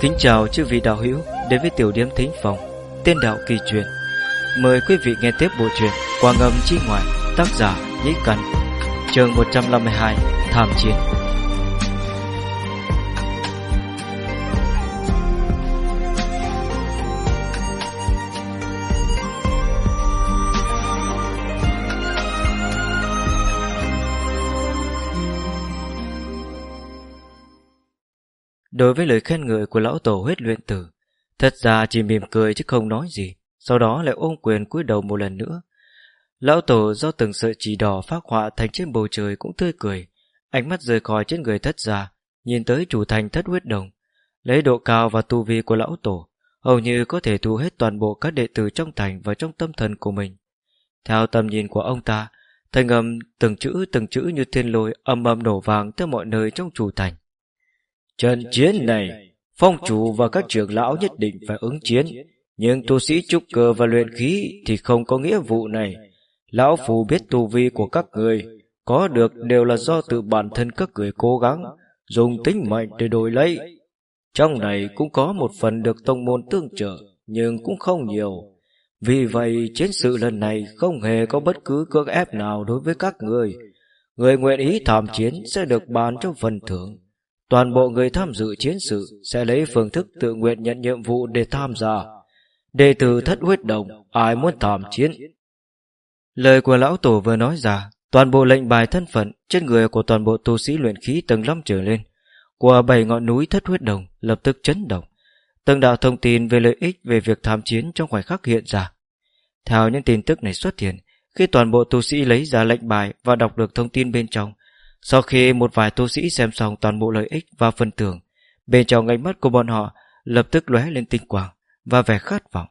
Kính chào chư vị đạo hữu đến với tiểu điểm thính phòng Tiên đạo kỳ truyền Mời quý vị nghe tiếp bộ truyện quang âm chi ngoại, Tác giả Nhĩ Căn Trường 152 thảm chiến. Đối với lời khen ngợi của lão tổ huyết luyện tử, Thật ra chỉ mỉm cười chứ không nói gì, Sau đó lại ôm quyền cúi đầu một lần nữa. Lão tổ do từng sợi chỉ đỏ phát họa thành trên bầu trời cũng tươi cười, Ánh mắt rời khỏi trên người thất gia, Nhìn tới chủ thành thất huyết đồng. Lấy độ cao và tu vi của lão tổ, Hầu như có thể thu hết toàn bộ các đệ tử trong thành và trong tâm thần của mình. Theo tầm nhìn của ông ta Thành âm từng chữ từng chữ như thiên lôi âm âm nổ vàng tới mọi nơi trong chủ thành. Trận chiến này, phong chủ và các trưởng lão nhất định phải ứng chiến, nhưng tu sĩ trúc cơ và luyện khí thì không có nghĩa vụ này. Lão Phù biết tu vi của các người, có được đều là do tự bản thân các người cố gắng, dùng tính mạnh để đổi lấy. Trong này cũng có một phần được tông môn tương trợ, nhưng cũng không nhiều. Vì vậy, chiến sự lần này không hề có bất cứ cưỡng ép nào đối với các người. Người nguyện ý tham chiến sẽ được bàn cho phần thưởng. Toàn bộ người tham dự chiến sự sẽ lấy phương thức tự nguyện nhận nhiệm vụ để tham gia. Đệ tử thất huyết đồng, ai muốn tham chiến? Lời của lão tổ vừa nói ra, toàn bộ lệnh bài thân phận trên người của toàn bộ tu sĩ luyện khí tầng lâm trở lên, của bảy ngọn núi thất huyết đồng lập tức chấn động. Từng đạo thông tin về lợi ích về việc tham chiến trong khoảnh khắc hiện ra. Theo những tin tức này xuất hiện, khi toàn bộ tu sĩ lấy ra lệnh bài và đọc được thông tin bên trong, sau khi một vài tu sĩ xem xong toàn bộ lợi ích và phần thưởng, bên trong ánh mắt của bọn họ lập tức lóe lên tinh quang và vẻ khát vọng.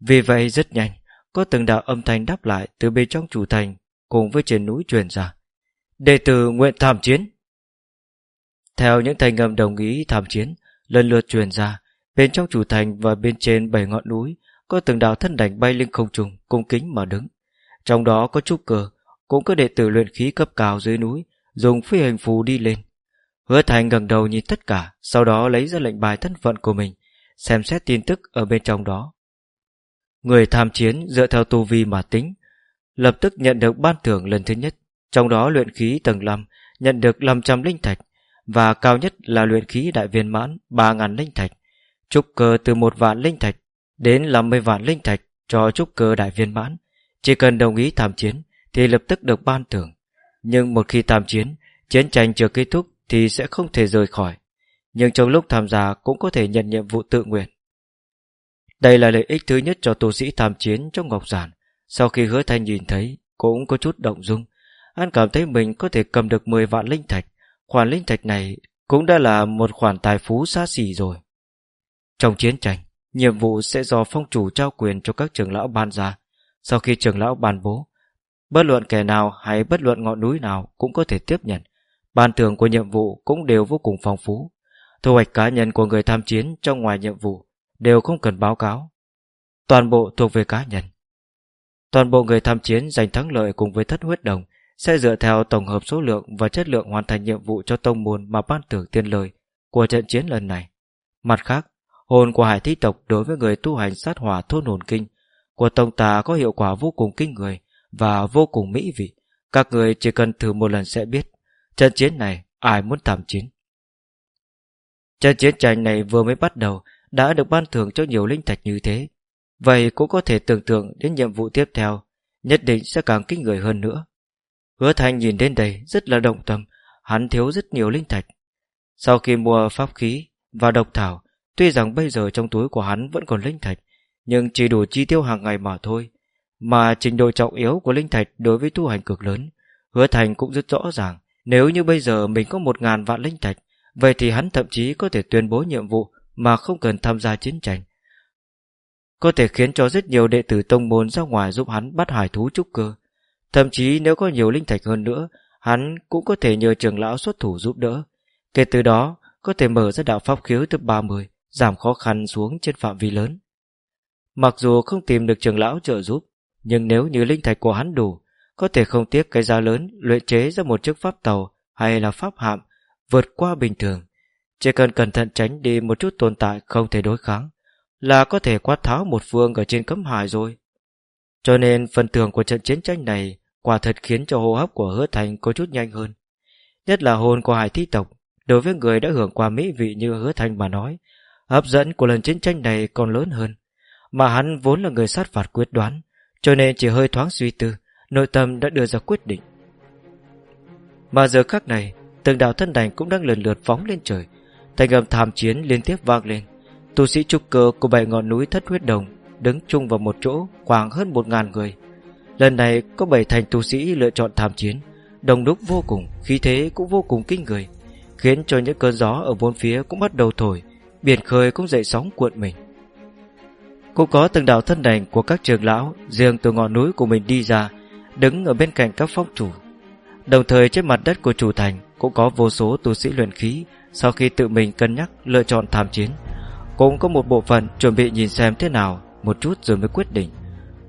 Vì vậy rất nhanh, có từng đạo âm thanh đáp lại từ bên trong chủ thành cùng với trên núi truyền ra. Đệ tử nguyện tham chiến. Theo những thanh âm đồng ý tham chiến, lần lượt truyền ra, bên trong chủ thành và bên trên bảy ngọn núi có từng đạo thân đảnh bay lên không trung, cung kính mà đứng. Trong đó có trúc cờ, cũng có đệ tử luyện khí cấp cao dưới núi dùng phi hành phù đi lên. Hứa Thành gần đầu nhìn tất cả, sau đó lấy ra lệnh bài thân phận của mình, xem xét tin tức ở bên trong đó. Người tham chiến dựa theo tu vi mà tính, lập tức nhận được ban thưởng lần thứ nhất, trong đó luyện khí tầng 5 nhận được 500 linh thạch, và cao nhất là luyện khí đại viên mãn 3.000 linh thạch, trúc cơ từ một vạn linh thạch đến 50 vạn linh thạch cho trúc cơ đại viên mãn. Chỉ cần đồng ý tham chiến thì lập tức được ban thưởng. Nhưng một khi tam chiến, chiến tranh chưa kết thúc thì sẽ không thể rời khỏi. Nhưng trong lúc tham gia cũng có thể nhận nhiệm vụ tự nguyện. Đây là lợi ích thứ nhất cho tu sĩ tham chiến trong Ngọc Giản. Sau khi hứa thanh nhìn thấy, cũng có chút động dung. Anh cảm thấy mình có thể cầm được 10 vạn linh thạch. Khoản linh thạch này cũng đã là một khoản tài phú xa xỉ rồi. Trong chiến tranh, nhiệm vụ sẽ do phong chủ trao quyền cho các trưởng lão ban ra. Sau khi trưởng lão ban bố, Bất luận kẻ nào hay bất luận ngọn núi nào cũng có thể tiếp nhận. Ban thưởng của nhiệm vụ cũng đều vô cùng phong phú. Thu hoạch cá nhân của người tham chiến trong ngoài nhiệm vụ đều không cần báo cáo. Toàn bộ thuộc về cá nhân. Toàn bộ người tham chiến giành thắng lợi cùng với thất huyết đồng sẽ dựa theo tổng hợp số lượng và chất lượng hoàn thành nhiệm vụ cho tông môn mà ban thưởng tiên lời của trận chiến lần này. Mặt khác, hồn của hải thi tộc đối với người tu hành sát hỏa thôn hồn kinh của tông tà có hiệu quả vô cùng kinh người và vô cùng mỹ vị. Các người chỉ cần thử một lần sẽ biết trận chiến này ai muốn tham chiến. Trận chiến tranh này vừa mới bắt đầu đã được ban thưởng cho nhiều linh thạch như thế. Vậy cũng có thể tưởng tượng đến nhiệm vụ tiếp theo nhất định sẽ càng kinh người hơn nữa. Hứa Thanh nhìn đến đây rất là động tâm, hắn thiếu rất nhiều linh thạch. Sau khi mua pháp khí và độc thảo, tuy rằng bây giờ trong túi của hắn vẫn còn linh thạch, nhưng chỉ đủ chi tiêu hàng ngày mà thôi. Mà trình độ trọng yếu của linh thạch đối với tu hành cực lớn, hứa thành cũng rất rõ ràng. Nếu như bây giờ mình có một ngàn vạn linh thạch, vậy thì hắn thậm chí có thể tuyên bố nhiệm vụ mà không cần tham gia chiến tranh. Có thể khiến cho rất nhiều đệ tử tông môn ra ngoài giúp hắn bắt hải thú trúc cơ. Thậm chí nếu có nhiều linh thạch hơn nữa, hắn cũng có thể nhờ trường lão xuất thủ giúp đỡ. Kể từ đó, có thể mở ra đạo pháp khiếu tới 30, giảm khó khăn xuống trên phạm vi lớn. Mặc dù không tìm được trường lão trợ giúp, nhưng nếu như linh thạch của hắn đủ, có thể không tiếc cái giá lớn luyện chế ra một chiếc pháp tàu hay là pháp hạm vượt qua bình thường. Chỉ cần cẩn thận tránh đi một chút tồn tại không thể đối kháng Là có thể quát tháo một phương ở trên cấm hải rồi. Cho nên phần thưởng của trận chiến tranh này Quả thật khiến cho hô hấp của hứa thành có chút nhanh hơn. Nhất là hồn của hải thi tộc Đối với người đã hưởng qua mỹ vị như hứa thành mà nói Hấp dẫn của lần chiến tranh này còn lớn hơn. Mà hắn vốn là người sát phạt quyết đoán cho nên chỉ hơi thoáng suy tư, Nội tâm đã đưa ra quyết định. Mà giờ khắc này, Từng đạo thân đành cũng đang lần lượt phóng lên trời. Thành âm tham chiến liên tiếp vang lên. Tu sĩ trúc cơ của bảy ngọn núi thất huyết đồng Đứng chung vào một chỗ khoảng hơn một ngàn người. Lần này có bảy thành tu sĩ lựa chọn tham chiến, Đồng đúc vô cùng, Khí thế cũng vô cùng kinh người, Khiến cho những cơn gió ở bốn phía cũng bắt đầu thổi, Biển khơi cũng dậy sóng cuộn mình. Cũng có từng đạo thân đành của các trường lão Riêng từ ngọn núi của mình đi ra, Đứng ở bên cạnh các phong chủ Đồng thời trên mặt đất của chủ thành Cũng có vô số tu sĩ luyện khí Sau khi tự mình cân nhắc lựa chọn tham chiến. Cũng có một bộ phận chuẩn bị nhìn xem thế nào Một chút rồi mới quyết định.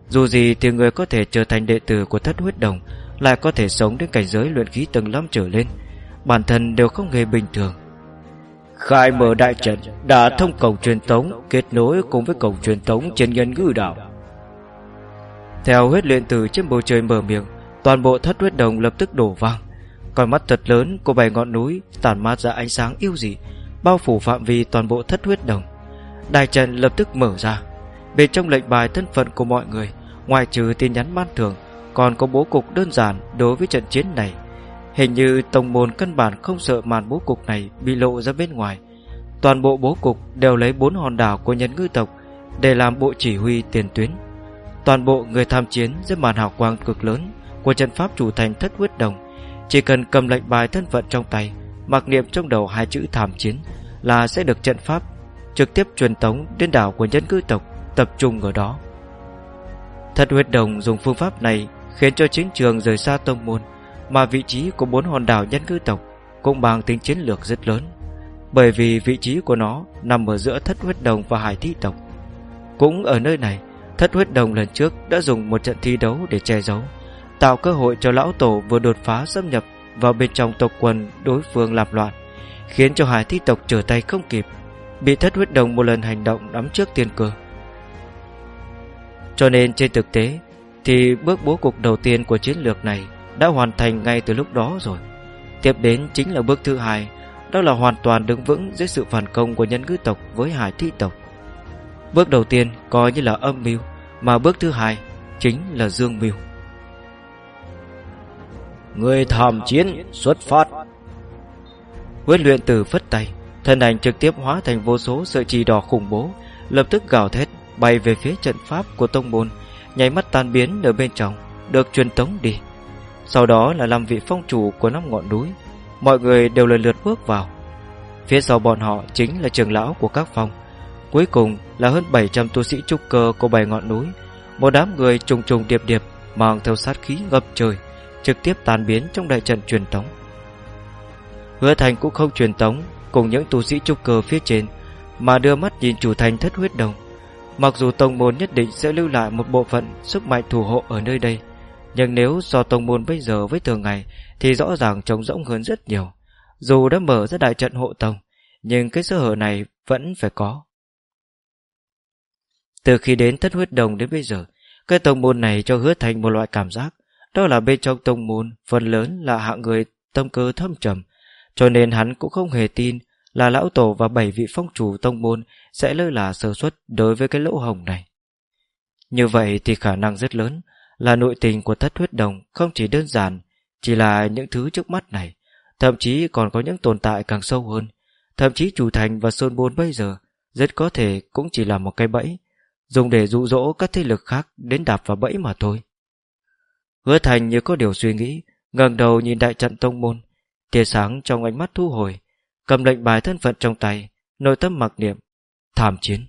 Dù gì thì người có thể trở thành đệ tử của thất huyết đồng Lại có thể sống đến cảnh giới luyện khí tầng 5 trở lên. Bản thân đều không hề bình thường. Khai mở đại trận, Đã thông cổng truyền tống, Kết nối cùng với cổng truyền tống trên nhân ngư đảo Theo huyết luyện từ trên bầu trời mở miệng, Toàn bộ thất huyết đồng lập tức đổ vang. Con mắt thật lớn của bảy ngọn núi Tản mát ra ánh sáng yêu dị, Bao phủ phạm vi toàn bộ thất huyết đồng. Đại trận lập tức mở ra. Bên trong lệnh bài thân phận của mọi người, Ngoài trừ tin nhắn ban thường Còn có bố cục đơn giản đối với trận chiến này. Hình như tông môn căn bản không sợ màn bố cục này bị lộ ra bên ngoài. Toàn bộ bố cục đều lấy bốn hòn đảo của nhân ngư tộc Để làm bộ chỉ huy tiền tuyến. Toàn bộ người tham chiến dưới màn hào quang cực lớn Của trận pháp chủ thành thất huyết đồng Chỉ cần cầm lệnh bài thân phận trong tay, Mặc niệm trong đầu hai chữ tham chiến Là sẽ được trận pháp Trực tiếp truyền tống đến đảo của nhân cư tộc Tập trung ở đó. Thất huyết đồng dùng phương pháp này Khiến cho chiến trường rời xa tông môn mà vị trí của bốn hòn đảo nhân cư tộc cũng mang tính chiến lược rất lớn, bởi vì vị trí của nó nằm ở giữa thất huyết đồng và hải thi tộc. Cũng ở nơi này, thất huyết đồng lần trước đã dùng một trận thi đấu để che giấu, tạo cơ hội cho lão tổ vừa đột phá xâm nhập vào bên trong tộc quần đối phương làm loạn, khiến cho hải thi tộc trở tay không kịp, bị thất huyết đồng một lần hành động nắm trước tiên cơ. Cho nên trên thực tế thì bước bố cục đầu tiên của chiến lược này đã hoàn thành ngay từ lúc đó rồi. Tiếp đến chính là bước thứ hai, đó là hoàn toàn đứng vững dưới sự phản công của nhân ngư tộc với hải thi tộc. Bước đầu tiên coi như là âm mưu, mà bước thứ hai chính là dương mưu. Người tham chiến xuất phát. huấn luyện tử phất tay, thân ảnh trực tiếp hóa thành vô số sợi chỉ đỏ khủng bố, lập tức gào thét bay về phía trận pháp của tông môn, nháy mắt tan biến ở bên trong, được truyền tống đi. Sau đó là năm vị phong chủ của năm ngọn núi. Mọi người đều lần lượt bước vào. Phía sau bọn họ chính là trường lão của các phong Cuối cùng là hơn 700 tu sĩ trúc cơ của bảy ngọn núi. Một đám người trùng trùng điệp điệp Mang theo sát khí ngập trời, Trực tiếp tan biến trong đại trận truyền tống. Hứa thành cũng không truyền tống Cùng những tu sĩ trúc cơ phía trên, Mà đưa mắt nhìn chủ thành thất huyết đồng. Mặc dù tông môn nhất định sẽ lưu lại một bộ phận Sức mạnh thủ hộ ở nơi đây nhưng nếu so tông môn bây giờ với thường ngày, Thì rõ ràng trống rỗng hơn rất nhiều. Dù đã mở ra đại trận hộ tông, Nhưng cái sơ hở này vẫn phải có. Từ khi đến thất huyết đồng đến bây giờ, Cái tông môn này cho hứa thành một loại cảm giác. Đó là bên trong tông môn, Phần lớn là hạng người tâm cơ thâm trầm. Cho nên hắn cũng không hề tin Là lão tổ và bảy vị phong chủ tông môn Sẽ lơ là sơ suất đối với cái lỗ hồng này. Như vậy thì khả năng rất lớn là nội tình của thất huyết đồng không chỉ đơn giản chỉ là những thứ trước mắt này, thậm chí còn có những tồn tại càng sâu hơn. Thậm chí chủ thành và sơn bôn bây giờ rất có thể cũng chỉ là một cái bẫy, dùng để dụ dỗ các thế lực khác đến đạp vào bẫy mà thôi. Hứa thành như có điều suy nghĩ, ngẩng đầu nhìn đại trận tông môn, tia sáng trong ánh mắt thu hồi, cầm lệnh bài thân phận trong tay, nội tâm mặc niệm, thảm chiến.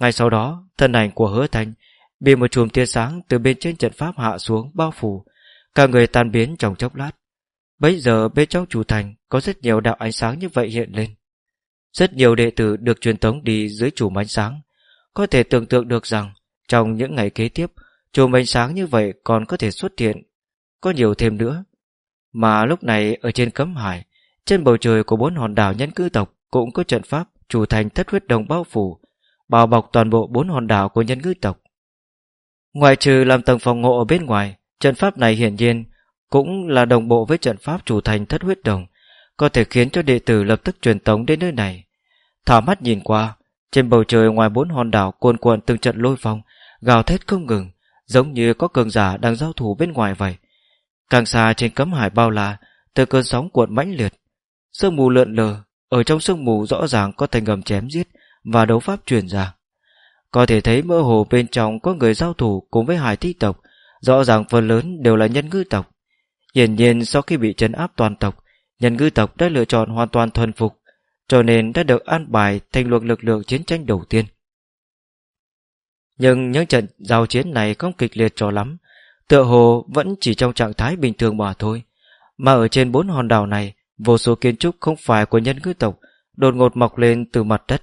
Ngay sau đó, thân ảnh của hứa thành Bị một chùm tia sáng từ bên trên trận pháp hạ xuống bao phủ. Cả người tan biến trong chốc lát. Bây giờ bên trong chủ thành Có rất nhiều đạo ánh sáng như vậy hiện lên. Rất nhiều đệ tử được truyền tống đi dưới chùm ánh sáng. Có thể tưởng tượng được rằng Trong những ngày kế tiếp Chùm ánh sáng như vậy còn có thể xuất hiện. Có nhiều thêm nữa. Mà lúc này ở trên cấm hải Trên bầu trời của bốn hòn đảo nhân cư tộc cũng có trận pháp chủ thành thất huyết đồng bao phủ, bao bọc toàn bộ bốn hòn đảo của nhân cư tộc. Ngoài trừ làm tầng phòng ngộ ở bên ngoài, trận pháp này hiển nhiên cũng là đồng bộ với trận pháp chủ thành thất huyết đồng, có thể khiến cho đệ tử lập tức truyền tống đến nơi này. thả mắt nhìn qua, trên bầu trời ngoài bốn hòn đảo cuồn cuộn từng trận lôi phong, gào thét không ngừng, giống như có cường giả đang giao thủ bên ngoài vậy. Càng xa trên cấm hải bao la, từ cơn sóng cuộn mãnh liệt, sương mù lượn lờ, ở trong sương mù rõ ràng có thành ngầm chém giết và đấu pháp truyền ra. Có thể thấy mơ hồ bên trong có người giao thủ cùng với hải thi tộc, rõ ràng phần lớn đều là nhân ngư tộc. Hiển nhiên sau khi bị chấn áp toàn tộc, nhân ngư tộc đã lựa chọn hoàn toàn thuần phục, cho nên đã được an bài thành luật lực lượng chiến tranh đầu tiên. Nhưng những trận giao chiến này không kịch liệt cho lắm, tựa hồ vẫn chỉ trong trạng thái bình thường mà thôi. Mà ở trên bốn hòn đảo này, vô số kiến trúc không phải của nhân ngư tộc đột ngột mọc lên từ mặt đất.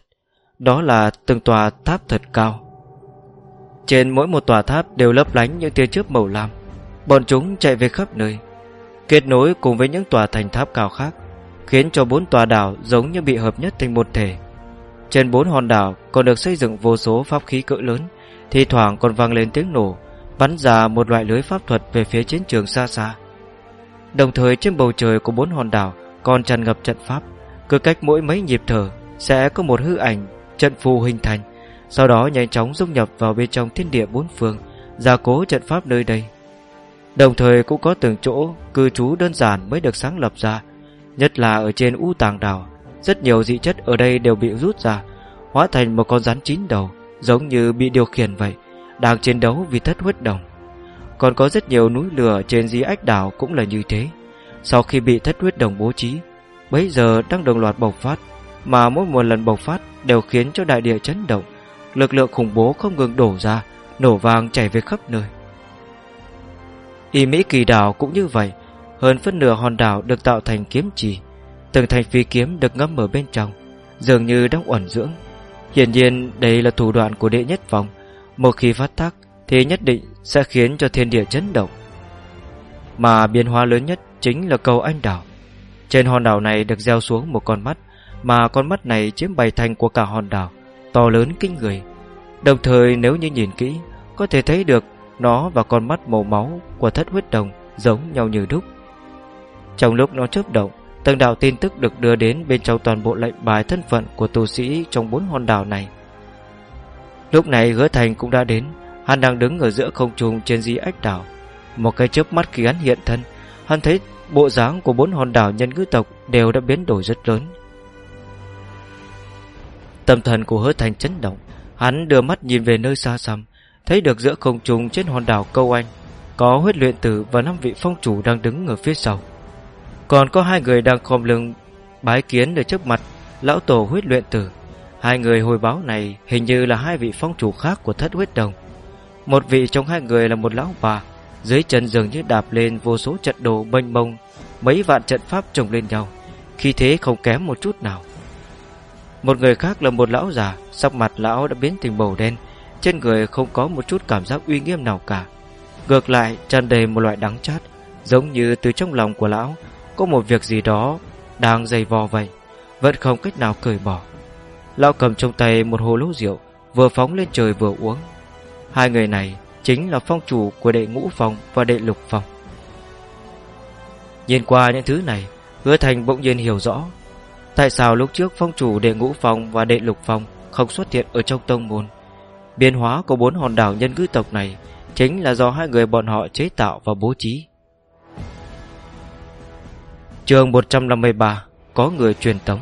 Đó là từng tòa tháp thật cao. Trên mỗi một tòa tháp đều lấp lánh những tia chớp màu lam. Bọn chúng chạy về khắp nơi, kết nối cùng với những tòa thành tháp cao khác, khiến cho bốn tòa đảo giống như bị hợp nhất thành một thể. Trên bốn hòn đảo còn được xây dựng vô số pháp khí cỡ lớn, thì thoảng còn vang lên tiếng nổ, bắn ra một loại lưới pháp thuật về phía chiến trường xa xa. Đồng thời trên bầu trời của bốn hòn đảo còn tràn ngập trận pháp, cứ cách mỗi mấy nhịp thở sẽ có một hư ảnh trận phù hình thành, sau đó nhanh chóng dung nhập vào bên trong thiên địa bốn phương, gia cố trận pháp nơi đây. Đồng thời cũng có từng chỗ cư trú đơn giản mới được sáng lập ra, nhất là ở trên u tàng đảo, rất nhiều dị chất ở đây đều bị rút ra, hóa thành một con rắn chín đầu, giống như bị điều khiển vậy, đang chiến đấu vì thất huyết đồng. Còn có rất nhiều núi lửa trên di ách đảo cũng là như thế. Sau khi bị thất huyết đồng bố trí, bấy giờ đang đồng loạt bộc phát, mà mỗi một lần bộc phát đều khiến cho đại địa chấn động, lực lượng khủng bố không ngừng đổ ra, nổ vàng chảy về khắp nơi. Y Mỹ kỳ đảo cũng như vậy, hơn phân nửa hòn đảo được tạo thành kiếm trì, từng thành phi kiếm được ngâm ở bên trong, dường như đang ẩn dưỡng. Hiển nhiên đây là thủ đoạn của đệ nhất vòng, một khi phát tác thì nhất định sẽ khiến cho thiên địa chấn động. Mà biến hóa lớn nhất chính là cầu anh đảo. Trên hòn đảo này được gieo xuống một con mắt, mà con mắt này chiếm bảy thành của cả hòn đảo, to lớn kinh người. Đồng thời nếu như nhìn kỹ, có thể thấy được nó và con mắt màu máu của thất huyết đồng giống nhau như đúc. Trong lúc nó chớp động, từng đạo tin tức được đưa đến bên trong toàn bộ lệnh bài thân phận của tu sĩ trong bốn hòn đảo này. Lúc này hứa thành cũng đã đến, hắn đang đứng ở giữa không trung trên di ách đảo. Một cái chớp mắt khi hắn hiện thân, hắn thấy bộ dáng của bốn hòn đảo nhân ngữ tộc đều đã biến đổi rất lớn. Tâm thần của hứa thành chấn động, hắn đưa mắt nhìn về nơi xa xăm, thấy được giữa không trung trên hòn đảo câu anh có huyết luyện tử và năm vị phong chủ đang đứng ở phía sau. Còn có hai người đang khom lưng bái kiến ở trước mặt lão tổ huyết luyện tử. Hai người hồi báo này hình như là hai vị phong chủ khác của thất huyết đồng. Một vị trong hai người là một lão bà, dưới chân dường như đạp lên vô số trận đồ mênh mông, mấy vạn trận pháp chồng lên nhau, khi thế không kém một chút nào. Một người khác là một lão già, sắc mặt lão đã biến thành màu đen, trên người không có một chút cảm giác uy nghiêm nào cả. Ngược lại tràn đầy một loại đắng chát, giống như từ trong lòng của lão có một việc gì đó đang dày vò vậy, vẫn không cách nào cởi bỏ. Lão cầm trong tay một hồ lô rượu, vừa phóng lên trời vừa uống. Hai người này chính là phong chủ của đệ ngũ phòng và đệ lục phòng. Nhìn qua những thứ này, hứa thành bỗng nhiên hiểu rõ tại sao lúc trước phong chủ đệ ngũ phòng và đệ lục phòng không xuất hiện ở trong tông môn. Biến hóa của bốn hòn đảo nhân cư tộc này chính là do hai người bọn họ chế tạo và bố trí. Trường 153 Có người truyền tống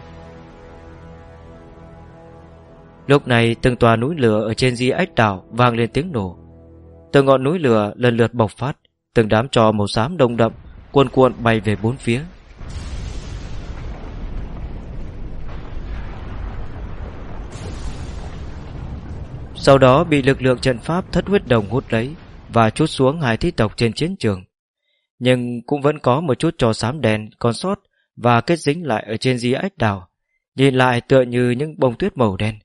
Lúc này từng tòa núi lửa ở trên di ách đảo vang lên tiếng nổ. Từng ngọn núi lửa lần lượt bộc phát, từng đám trò màu xám đông đậm, cuồn cuộn bay về bốn phía. Sau đó bị lực lượng trận pháp thất huyết đồng hút lấy và chút xuống hai thi tộc trên chiến trường. Nhưng cũng vẫn có một chút trò xám đèn còn sót và kết dính lại ở trên di ách đảo, nhìn lại tựa như những bông tuyết màu đen.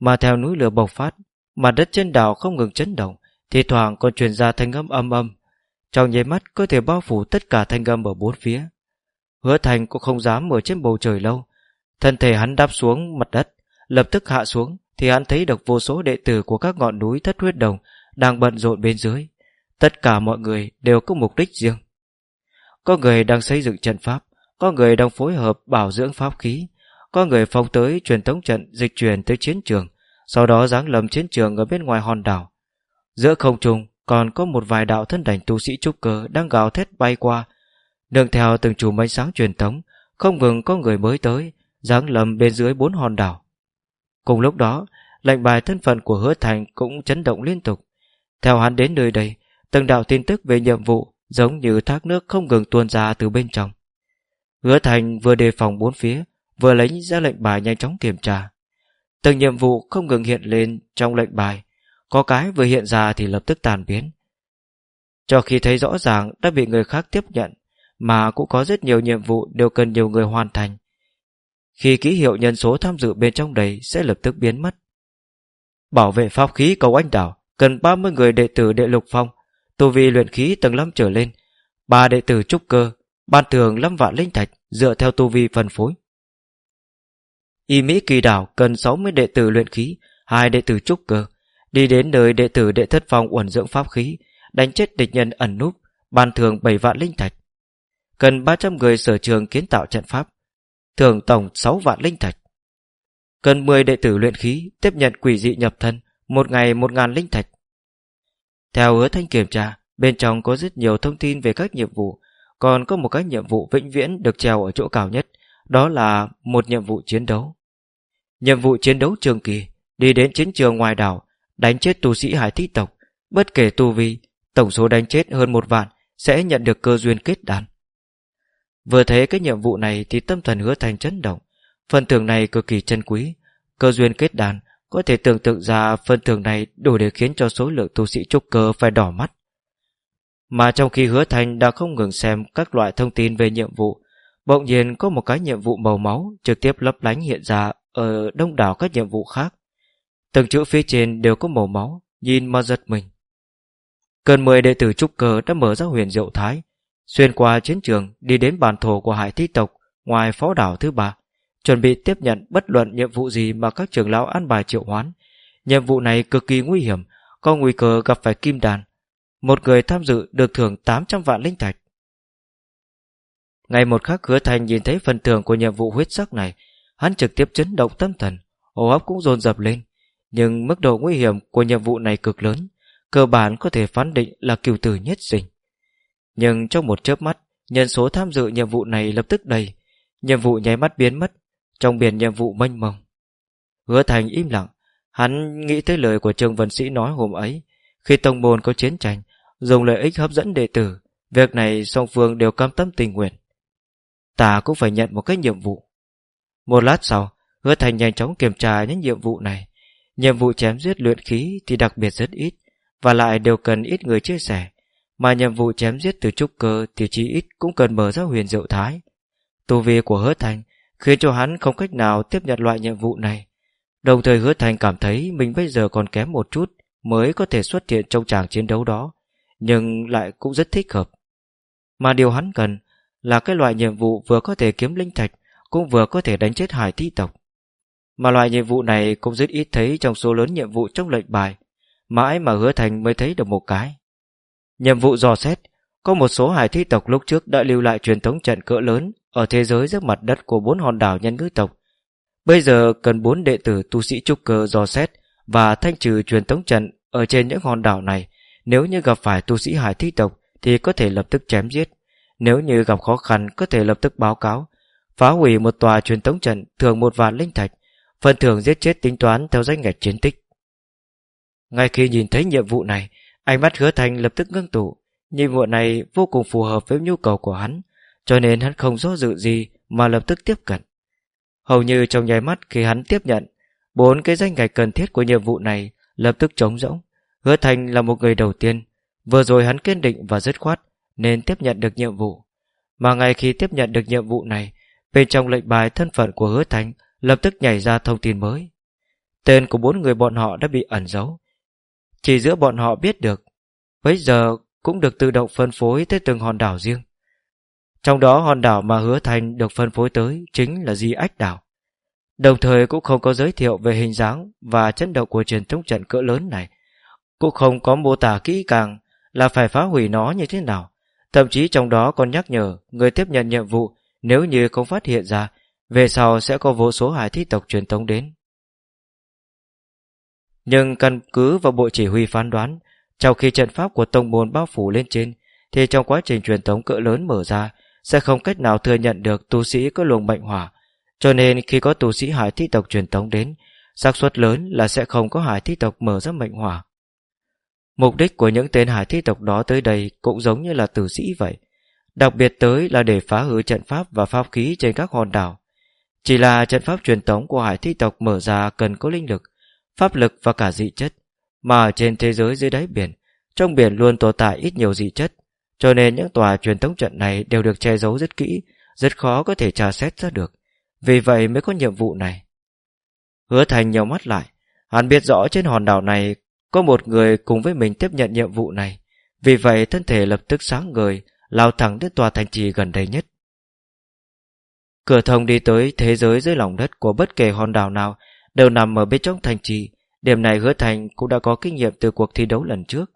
Mà theo núi lửa bộc phát, mặt đất trên đảo không ngừng chấn động, thì thoảng còn truyền ra thanh âm âm âm. Trong nháy mắt có thể bao phủ tất cả thanh âm ở bốn phía. Hứa Thành cũng không dám ở trên bầu trời lâu Thân thể hắn đáp xuống mặt đất Lập tức hạ xuống thì hắn thấy được vô số đệ tử của các ngọn núi thất huyết đồng Đang bận rộn bên dưới. Tất cả mọi người đều có mục đích riêng. Có người đang xây dựng trận pháp, Có người đang phối hợp bảo dưỡng pháp khí, Có người phóng tới truyền thống trận dịch chuyển tới chiến trường, Sau đó giáng lầm chiến trường ở bên ngoài hòn đảo. Giữa không trung còn có một vài đạo thân đảnh tu sĩ trúc cơ đang gào thét bay qua. Nương theo từng chùm ánh sáng truyền thống, Không ngừng có người mới tới, Giáng lầm bên dưới bốn hòn đảo. Cùng lúc đó, Lệnh bài thân phận của hứa thành cũng chấn động liên tục. Theo hắn đến nơi đây, Từng đạo tin tức về nhiệm vụ Giống như thác nước không ngừng tuôn ra từ bên trong. Hứa thành vừa đề phòng bốn phía, Vừa lấy ra lệnh bài nhanh chóng kiểm tra. Từng nhiệm vụ không ngừng hiện lên trong lệnh bài, Có cái vừa hiện ra thì lập tức tàn biến. Cho khi thấy rõ ràng đã bị người khác tiếp nhận, Mà cũng có rất nhiều nhiệm vụ đều cần nhiều người hoàn thành. Khi ký hiệu nhân số tham dự bên trong đầy sẽ lập tức biến mất. Bảo vệ pháp khí cầu anh đảo, Cần 30 người đệ tử đệ lục phong, Tu vi luyện khí tầng 5 trở lên, ba đệ tử trúc cơ, Ban thường 5 vạn linh thạch Dựa theo tu vi phân phối. Y Mỹ kỳ đảo cần 60 đệ tử luyện khí, hai đệ tử trúc cơ, Đi đến nơi đệ tử đệ thất phong uẩn dưỡng pháp khí, Đánh chết địch nhân ẩn núp, Ban thường 7 vạn linh thạch. Cần 300 người sở trường kiến tạo trận pháp. Thường tổng 6 vạn linh thạch. Cần 10 đệ tử luyện khí, Tiếp nhận quỷ dị nhập thân, Một ngày 1 ngàn linh thạch. Theo hứa thanh kiểm tra, Bên trong có rất nhiều thông tin về các nhiệm vụ, Còn có một cái nhiệm vụ vĩnh viễn Được treo ở chỗ cao nhất, Đó là một nhiệm vụ chiến đấu. Nhiệm vụ chiến đấu trường kỳ, Đi đến chiến trường ngoài đảo, Đánh chết tu sĩ hải thích tộc, Bất kể tu vi, Tổng số đánh chết hơn một vạn Sẽ nhận được cơ duyên kết đàn Vừa thấy cái nhiệm vụ này Thì tâm thần hứa thành chấn động Phần thưởng này cực kỳ chân quý Cơ duyên kết đàn Có thể tưởng tượng ra phần thưởng này đủ để khiến cho số lượng tu sĩ trúc cơ phải đỏ mắt Mà trong khi hứa thành đã không ngừng xem các loại thông tin về nhiệm vụ Bỗng nhiên có một cái nhiệm vụ màu máu trực tiếp lấp lánh hiện ra ở đông đảo các nhiệm vụ khác. Từng chữ phía trên đều có màu máu, nhìn mà giật mình. Cơn 10 đệ tử trúc cơ đã mở ra huyền diệu thái, xuyên qua chiến trường đi đến bản thổ của hải thi tộc ngoài phó đảo thứ ba, chuẩn bị tiếp nhận bất luận nhiệm vụ gì mà các trưởng lão an bài triệu hoán. Nhiệm vụ này cực kỳ nguy hiểm, có nguy cơ gặp phải kim đàn. Một người tham dự được thưởng 800 vạn linh thạch. Ngày một khắc hứa thành nhìn thấy phần thưởng của nhiệm vụ huyết sắc này, hắn trực tiếp chấn động tâm thần, hô hấp cũng dồn dập lên. Nhưng mức độ nguy hiểm của nhiệm vụ này cực lớn, cơ bản có thể phán định là cửu tử nhất sinh. Nhưng trong một chớp mắt, nhân số tham dự nhiệm vụ này lập tức đầy, nhiệm vụ nháy mắt biến mất, trong biển nhiệm vụ mênh mông. Hứa Thành im lặng, hắn nghĩ tới lời của Trương Vân Sĩ nói hôm ấy, khi tông môn có chiến tranh, dùng lợi ích hấp dẫn đệ tử, việc này song phương đều cam tâm tình nguyện. Ta cũng phải nhận một cái nhiệm vụ. Một lát sau, Hứa Thành nhanh chóng kiểm tra những nhiệm vụ này. Nhiệm vụ chém giết luyện khí thì đặc biệt rất ít, và lại đều cần ít người chia sẻ. Mà nhiệm vụ chém giết từ trúc cơ thì chỉ ít cũng cần mở ra huyền diệu thái. Tu vi của Hứa Thành khiến cho hắn không cách nào tiếp nhận loại nhiệm vụ này. Đồng thời Hứa Thành cảm thấy mình bây giờ còn kém một chút mới có thể xuất hiện trong tràng chiến đấu đó, nhưng lại cũng rất thích hợp. Mà điều hắn cần là cái loại nhiệm vụ vừa có thể kiếm linh thạch cũng vừa có thể đánh chết hải thi tộc. Mà loại nhiệm vụ này cũng rất ít thấy trong số lớn nhiệm vụ trong lệnh bài, mãi mà hứa thành mới thấy được một cái. Nhiệm vụ dò xét, có một số hải thi tộc lúc trước đã lưu lại truyền thống trận cỡ lớn ở thế giới dưới mặt đất của bốn hòn đảo nhân ngữ tộc. Bây giờ cần bốn đệ tử tu sĩ trúc cơ dò xét và thanh trừ truyền thống trận ở trên những hòn đảo này. Nếu như gặp phải tu sĩ hải thi tộc thì có thể lập tức chém giết. Nếu như gặp khó khăn có thể lập tức báo cáo Phá hủy một tòa truyền thống trận thường một vạn linh thạch Phần thưởng giết chết tính toán theo danh ngạch chiến tích Ngay khi nhìn thấy nhiệm vụ này Ánh mắt hứa thành lập tức ngưng tụ Nhiệm vụ này vô cùng phù hợp với nhu cầu của hắn Cho nên hắn không do dự gì Mà lập tức tiếp cận Hầu như trong nháy mắt khi hắn tiếp nhận Bốn cái danh ngạch cần thiết của nhiệm vụ này Lập tức trống rỗng Hứa thành là một người đầu tiên Vừa rồi hắn kiên định và dứt khoát nên tiếp nhận được nhiệm vụ. Mà ngay khi tiếp nhận được nhiệm vụ này, bên trong lệnh bài thân phận của hứa Thành lập tức nhảy ra thông tin mới. Tên của bốn người bọn họ đã bị ẩn giấu. Chỉ giữa bọn họ biết được, bây giờ cũng được tự động phân phối tới từng hòn đảo riêng. Trong đó hòn đảo mà hứa thành được phân phối tới chính là Di Ách Đảo. Đồng thời cũng không có giới thiệu về hình dáng và chấn động của truyền thống trận cỡ lớn này. Cũng không có mô tả kỹ càng là phải phá hủy nó như thế nào. Thậm chí trong đó còn nhắc nhở người tiếp nhận nhiệm vụ nếu như không phát hiện ra, về sau sẽ có vô số hải thi tộc truyền tống đến. Nhưng căn cứ vào bộ chỉ huy phán đoán, trong khi trận pháp của tông môn bao phủ lên trên, thì trong quá trình truyền thống cỡ lớn mở ra, sẽ không cách nào thừa nhận được tu sĩ có luồng bệnh hỏa. Cho nên khi có tu sĩ hải thi tộc truyền thống đến, xác suất lớn là sẽ không có hải thi tộc mở ra mệnh hỏa. Mục đích của những tên hải thi tộc đó tới đây cũng giống như là tử sĩ vậy. Đặc biệt tới là để phá hư trận pháp và pháp khí trên các hòn đảo. Chỉ là trận pháp truyền thống của hải thi tộc mở ra cần có linh lực, pháp lực và cả dị chất. Mà trên thế giới dưới đáy biển, trong biển luôn tồn tại ít nhiều dị chất. Cho nên những tòa truyền thống trận này đều được che giấu rất kỹ, rất khó có thể tra xét ra được. Vì vậy mới có nhiệm vụ này. Hứa Thành nhau mắt lại, hắn biết rõ trên hòn đảo này có một người cùng với mình tiếp nhận nhiệm vụ này. Vì vậy thân thể lập tức sáng người, lao thẳng đến tòa thành trì gần đây nhất. Cửa thông đi tới thế giới dưới lòng đất của bất kể hòn đảo nào đều nằm ở bên trong thành trì. Điểm này hứa thành cũng đã có kinh nghiệm từ cuộc thi đấu lần trước.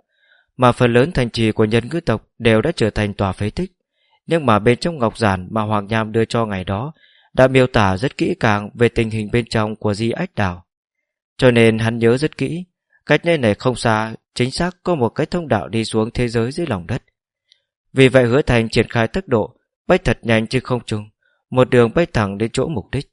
Mà phần lớn thành trì của nhân ngư tộc đều đã trở thành tòa phế tích. Nhưng mà bên trong ngọc giản mà Hoàng Nham đưa cho ngày đó đã miêu tả rất kỹ càng về tình hình bên trong của di ách đảo. Cho nên hắn nhớ rất kỹ, cách nơi này không xa, chính xác có một cái thông đạo đi xuống thế giới dưới lòng đất. Vì vậy hứa thành triển khai tốc độ, bay thật nhanh trên không trung, một đường bay thẳng đến chỗ mục đích.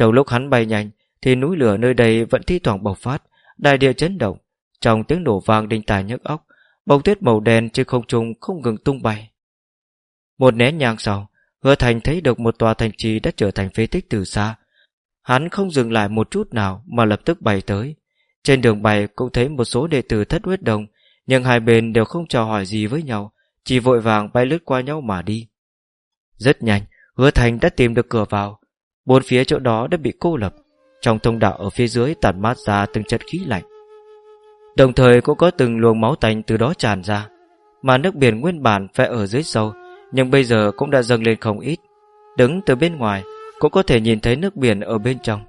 Trong lúc hắn bay nhanh, thì núi lửa nơi đây vẫn thi thoảng bộc phát, đại địa chấn động, trong tiếng nổ vang đinh tài nhức óc, bông tuyết màu đen trên không trung không ngừng tung bay. Một nén nhang sau, Hứa Thành thấy được một tòa thành trì đã trở thành phế tích từ xa. Hắn không dừng lại một chút nào mà lập tức bay tới. Trên đường bay cũng thấy một số đệ tử thất huyết đồng, nhưng hai bên đều không chào hỏi gì với nhau, chỉ vội vàng bay lướt qua nhau mà đi. Rất nhanh, Hứa Thành đã tìm được cửa vào. Bốn phía chỗ đó đã bị cô lập. Trong thông đạo ở phía dưới tản mát ra từng trận khí lạnh. Đồng thời cũng có từng luồng máu tanh từ đó tràn ra. Mà nước biển nguyên bản phải ở dưới sâu, nhưng bây giờ cũng đã dâng lên không ít. Đứng từ bên ngoài, cũng có thể nhìn thấy nước biển ở bên trong.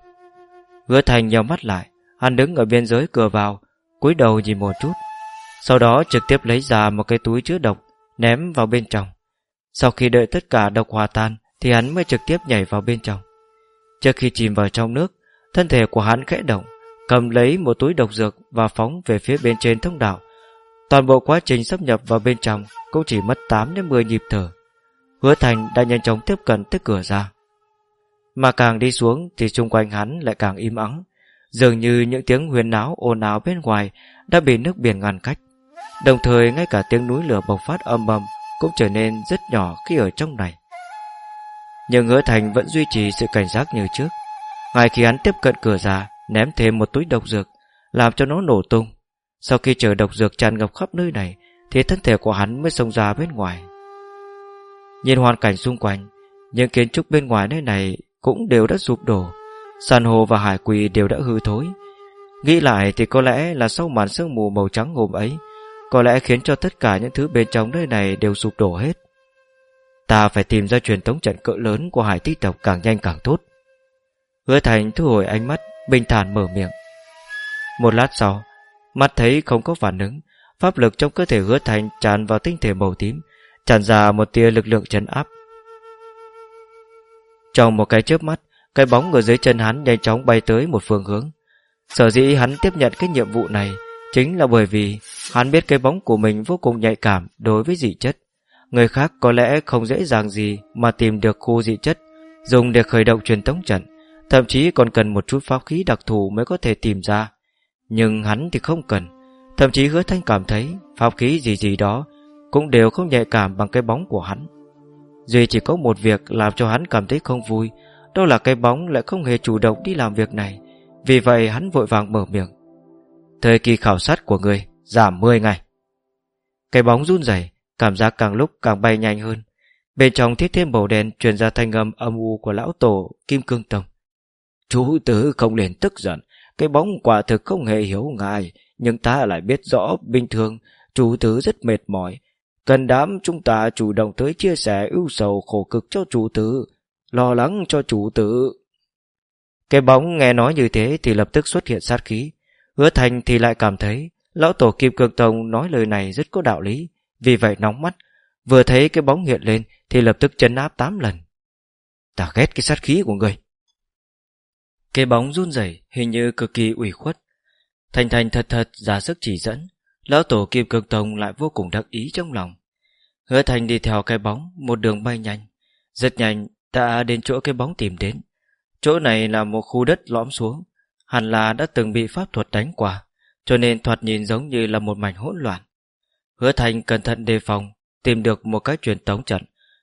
Hứa Thành nhau mắt lại, hắn đứng ở biên giới cửa vào, cúi đầu nhìn một chút. Sau đó trực tiếp lấy ra một cái túi chứa độc, ném vào bên trong. Sau khi đợi tất cả độc hòa tan, thì hắn mới trực tiếp nhảy vào bên trong. Trước khi chìm vào trong nước, thân thể của hắn khẽ động, cầm lấy một túi độc dược và phóng về phía bên trên thông đạo. Toàn bộ quá trình xâm nhập vào bên trong cũng chỉ mất 8 đến 10 nhịp thở. Hứa Thành đã nhanh chóng tiếp cận tới cửa ra. Mà càng đi xuống thì xung quanh hắn lại càng im ắng, dường như những tiếng huyền náo ồn ào bên ngoài đã bị nước biển ngăn cách. Đồng thời ngay cả tiếng núi lửa bộc phát âm ầm cũng trở nên rất nhỏ khi ở trong này. Nhưng hứa thành vẫn duy trì sự cảnh giác như trước. Ngay khi hắn tiếp cận cửa ra, ném thêm một túi độc dược, làm cho nó nổ tung. Sau khi chờ độc dược tràn ngập khắp nơi này, thì thân thể của hắn mới xông ra bên ngoài. Nhìn hoàn cảnh xung quanh, những kiến trúc bên ngoài nơi này cũng đều đã sụp đổ. San hô và hải quỳ đều đã hư thối. Nghĩ lại thì có lẽ là sau màn sương mù màu trắng hôm ấy, có lẽ khiến cho tất cả những thứ bên trong nơi này đều sụp đổ hết. Ta phải tìm ra truyền thống trận cỡ lớn của hải tích tộc càng nhanh càng tốt. Hứa Thành thu hồi ánh mắt, bình thản mở miệng. Một lát sau, mắt thấy không có phản ứng, pháp lực trong cơ thể hứa Thành tràn vào tinh thể màu tím, tràn ra một tia lực lượng chấn áp. Trong một cái chớp mắt, cái bóng ở dưới chân hắn nhanh chóng bay tới một phương hướng. Sở dĩ hắn tiếp nhận cái nhiệm vụ này chính là bởi vì hắn biết cái bóng của mình vô cùng nhạy cảm đối với dị chất. Người khác có lẽ không dễ dàng gì mà tìm được khu dị chất dùng để khởi động truyền tống trận, thậm chí còn cần một chút pháp khí đặc thù mới có thể tìm ra. Nhưng hắn thì không cần, thậm chí hứa thanh cảm thấy pháp khí gì gì đó cũng đều không nhạy cảm bằng cái bóng của hắn. Duy chỉ có một việc làm cho hắn cảm thấy không vui, đó là cái bóng lại không hề chủ động đi làm việc này. Vì vậy hắn vội vàng mở miệng. Thời kỳ khảo sát của người giảm 10 ngày. Cái bóng run rẩy, cảm giác càng lúc càng bay nhanh hơn. Bên trong thiết thêm màu đen truyền ra thanh âm âm u của lão tổ Kim Cương Tông. Chú tứ không nên tức giận, cái bóng quả thực không hề hiểu ngài, nhưng ta lại biết rõ bình thường chú tứ rất mệt mỏi, Cần đám chúng ta chủ động tới chia sẻ ưu sầu khổ cực cho chú tứ lo lắng cho chú tứ Cái bóng nghe nói như thế thì lập tức xuất hiện sát khí. Hứa thành thì lại cảm thấy lão tổ kim cương tông nói lời này rất có đạo lý, vì vậy nóng mắt. Vừa thấy cái bóng hiện lên thì lập tức chấn áp 8 lần. Ta ghét cái sát khí của người. Cái bóng run rẩy hình như cực kỳ ủy khuất. Thành thành thật thật ra sức chỉ dẫn. Lão tổ kim cương tông lại vô cùng đắc ý trong lòng. Hứa thành đi theo cái bóng một đường bay nhanh. Rất nhanh đã đến chỗ cái bóng tìm đến. Chỗ này là một khu đất lõm xuống. Hẳn là đã từng bị pháp thuật đánh qua. Cho nên thoạt nhìn giống như là một mảnh hỗn loạn. Hứa thành cẩn thận đề phòng, Tìm được một cái truyền tống trận,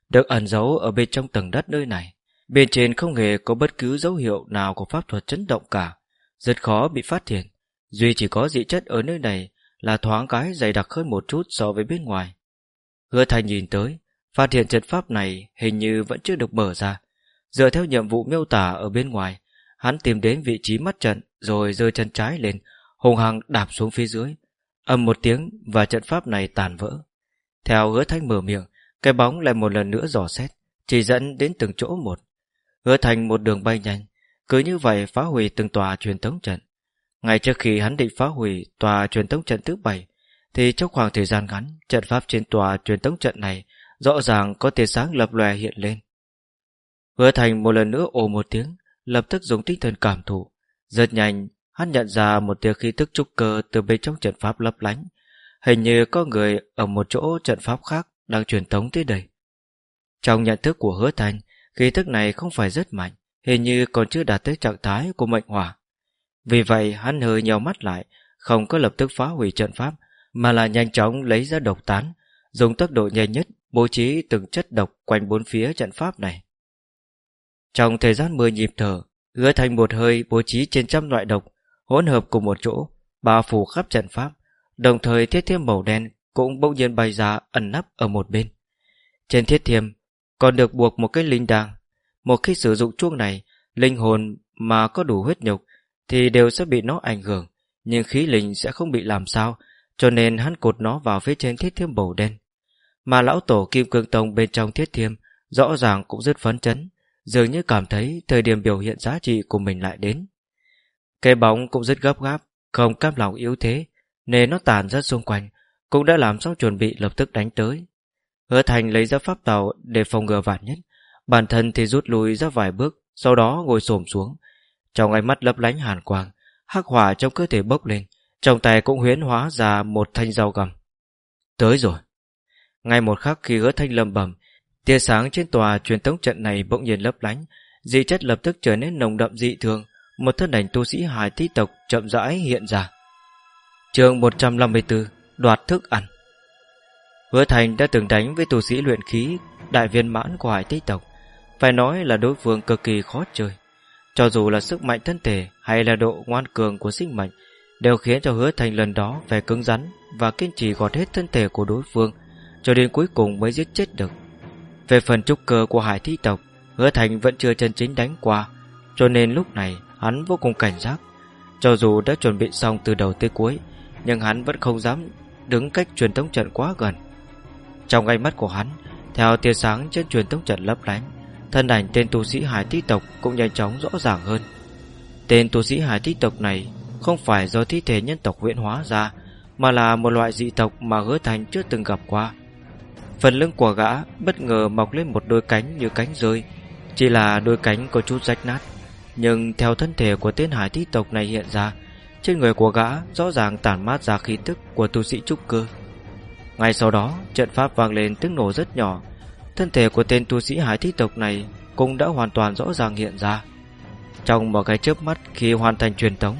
Được ẩn giấu ở bên trong tầng đất nơi này. Bên trên không hề có bất cứ dấu hiệu nào của pháp thuật chấn động cả, Rất khó bị phát hiện. Duy chỉ có dị chất ở nơi này Là thoáng cái dày đặc hơn một chút so với bên ngoài. Hứa thành nhìn tới, Phát hiện trận pháp này hình như vẫn chưa được mở ra. Dựa theo nhiệm vụ miêu tả ở bên ngoài, Hắn tìm đến vị trí mắt trận Rồi rơi chân trái lên, Hùng hằng đạp xuống phía dưới. Âm một tiếng và trận pháp này tàn vỡ. Theo hứa thanh mở miệng, Cái bóng lại một lần nữa dò xét, Chỉ dẫn đến từng chỗ một. Hứa thành một đường bay nhanh, Cứ như vậy phá hủy từng tòa truyền tống trận. Ngay trước khi hắn định phá hủy Tòa truyền tống trận thứ bảy, Thì trong khoảng thời gian ngắn, Trận pháp trên tòa truyền tống trận này Rõ ràng có tia sáng lập lòe hiện lên. Hứa thành một lần nữa ồ một tiếng, Lập tức dùng tinh thần cảm thụ, Rất nhanh Hắn nhận ra một tia khí thức trúc cơ Từ bên trong trận pháp lấp lánh. Hình như có người ở một chỗ trận pháp khác Đang truyền tống tới đây. Trong nhận thức của hứa thành, Khí thức này không phải rất mạnh, Hình như còn chưa đạt tới trạng thái của mệnh hỏa. Vì vậy, hắn hơi nhau mắt lại, Không có lập tức phá hủy trận pháp, Mà là nhanh chóng lấy ra độc tán, Dùng tốc độ nhanh nhất Bố trí từng chất độc quanh bốn phía trận pháp này. Trong thời gian 10 nhịp thở, Hứa thành một hơi bố trí trên trăm loại độc Hỗn hợp cùng một chỗ, Bao phủ khắp trận pháp, Đồng thời thiết thiêm màu đen Cũng bỗng nhiên bay ra ẩn nấp ở một bên. Trên thiết thiêm còn được buộc một cái linh đàng Một khi sử dụng chuông này, Linh hồn mà có đủ huyết nhục Thì đều sẽ bị nó ảnh hưởng, Nhưng khí linh sẽ không bị làm sao, Cho nên hắn cột nó vào phía trên thiết thiêm màu đen. Mà lão tổ Kim Cương Tông bên trong thiết thiêm Rõ ràng cũng rất phấn chấn, Dường như cảm thấy thời điểm biểu hiện giá trị của mình lại đến. Cái bóng cũng rất gấp gáp, Không cam lòng yếu thế, Nên nó tàn rất xung quanh, Cũng đã làm xong chuẩn bị lập tức đánh tới. Hứa thành lấy ra pháp tàu Để phòng ngừa vạn nhất, Bản thân thì rút lui ra vài bước, Sau đó ngồi xổm xuống. Trong ánh mắt lấp lánh hàn quang, Hắc hỏa trong cơ thể bốc lên, Trong tay cũng huyến hóa ra một thanh dao gầm Tới rồi. Ngay một khắc khi hứa thanh lầm bầm Tia sáng trên tòa truyền tống trận này bỗng nhiên lấp lánh, Dị chất lập tức trở nên nồng đậm dị thường một thân ảnh tu sĩ hải thi tộc chậm rãi hiện ra. Chương 154 Đoạt thức ăn. Hứa Thành đã từng đánh với tu sĩ luyện khí, Đại viên mãn của hải thi tộc. Phải nói là đối phương cực kỳ khó chơi. Cho dù là sức mạnh thân thể Hay là độ ngoan cường của sinh mệnh, Đều khiến cho hứa thành lần đó Phải cứng rắn và kiên trì gọt hết thân thể của đối phương, Cho đến cuối cùng mới giết chết được. Về phần trúc cơ của hải thi tộc, Hứa thành vẫn chưa chân chính đánh qua, Cho nên lúc này hắn vô cùng cảnh giác. Cho dù đã chuẩn bị xong từ đầu tới cuối, Nhưng hắn vẫn không dám đứng cách truyền tống trận quá gần. Trong ánh mắt của hắn, Theo tia sáng trên truyền tống trận lấp lánh, Thân ảnh tên tu sĩ hải tí tộc Cũng nhanh chóng rõ ràng hơn. Tên tu sĩ hải tí tộc này Không phải do thi thể nhân tộc huyễn hóa ra, Mà là một loại dị tộc mà hứa thành chưa từng gặp qua. Phần lưng của gã bất ngờ mọc lên một đôi cánh như cánh rơi, Chỉ là đôi cánh có chút rách nát. Nhưng theo thân thể của tên hải thi tộc này hiện ra, Trên người của gã rõ ràng tản mát ra khí tức của tu sĩ trúc cơ. Ngay sau đó, trận pháp vang lên tiếng nổ rất nhỏ. Thân thể của tên tu sĩ hải thi tộc này Cũng đã hoàn toàn rõ ràng hiện ra. Trong một cái chớp mắt khi hoàn thành truyền tống,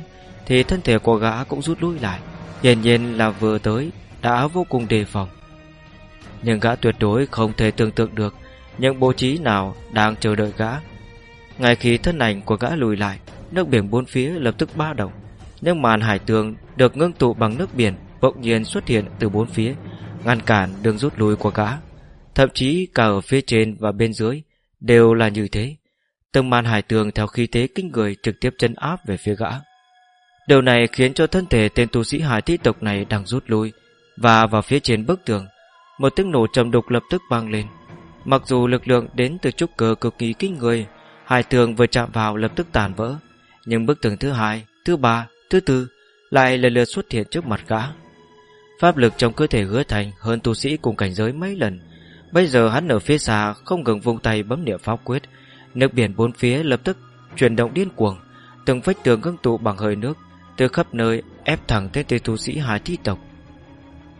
Thì thân thể của gã cũng rút lui lại. Hiển nhiên là vừa tới, Đã vô cùng đề phòng. Nhưng gã tuyệt đối không thể tưởng tượng được Những bố trí nào đang chờ đợi gã. Ngay khi thân ảnh của gã lùi lại, Nước biển bốn phía lập tức ba động. Nhưng màn hải tường được ngưng tụ bằng nước biển Bỗng nhiên xuất hiện từ bốn phía, Ngăn cản đường rút lui của gã. Thậm chí cả ở phía trên và bên dưới Đều là như thế. Từng màn hải tường theo khí thế kinh người Trực tiếp chân áp về phía gã. Điều này khiến cho thân thể tên tu sĩ hải thi tộc này đang rút lui Và vào phía trên bức tường. Một tiếng nổ trầm đục lập tức vang lên. Mặc dù lực lượng đến từ trúc cơ cực kỳ kinh người Hai tường vừa chạm vào lập tức tàn vỡ. Nhưng bức tường thứ hai, thứ ba, thứ tư Lại lần lượt xuất hiện trước mặt gã. Pháp lực trong cơ thể hứa thành Hơn tu sĩ cùng cảnh giới mấy lần. Bây giờ hắn ở phía xa Không ngừng vung tay bấm niệm pháp quyết. Nước biển bốn phía lập tức chuyển động điên cuồng. Từng vách tường ngưng tụ bằng hơi nước Từ khắp nơi ép thẳng tới tên tu sĩ hải thi tộc.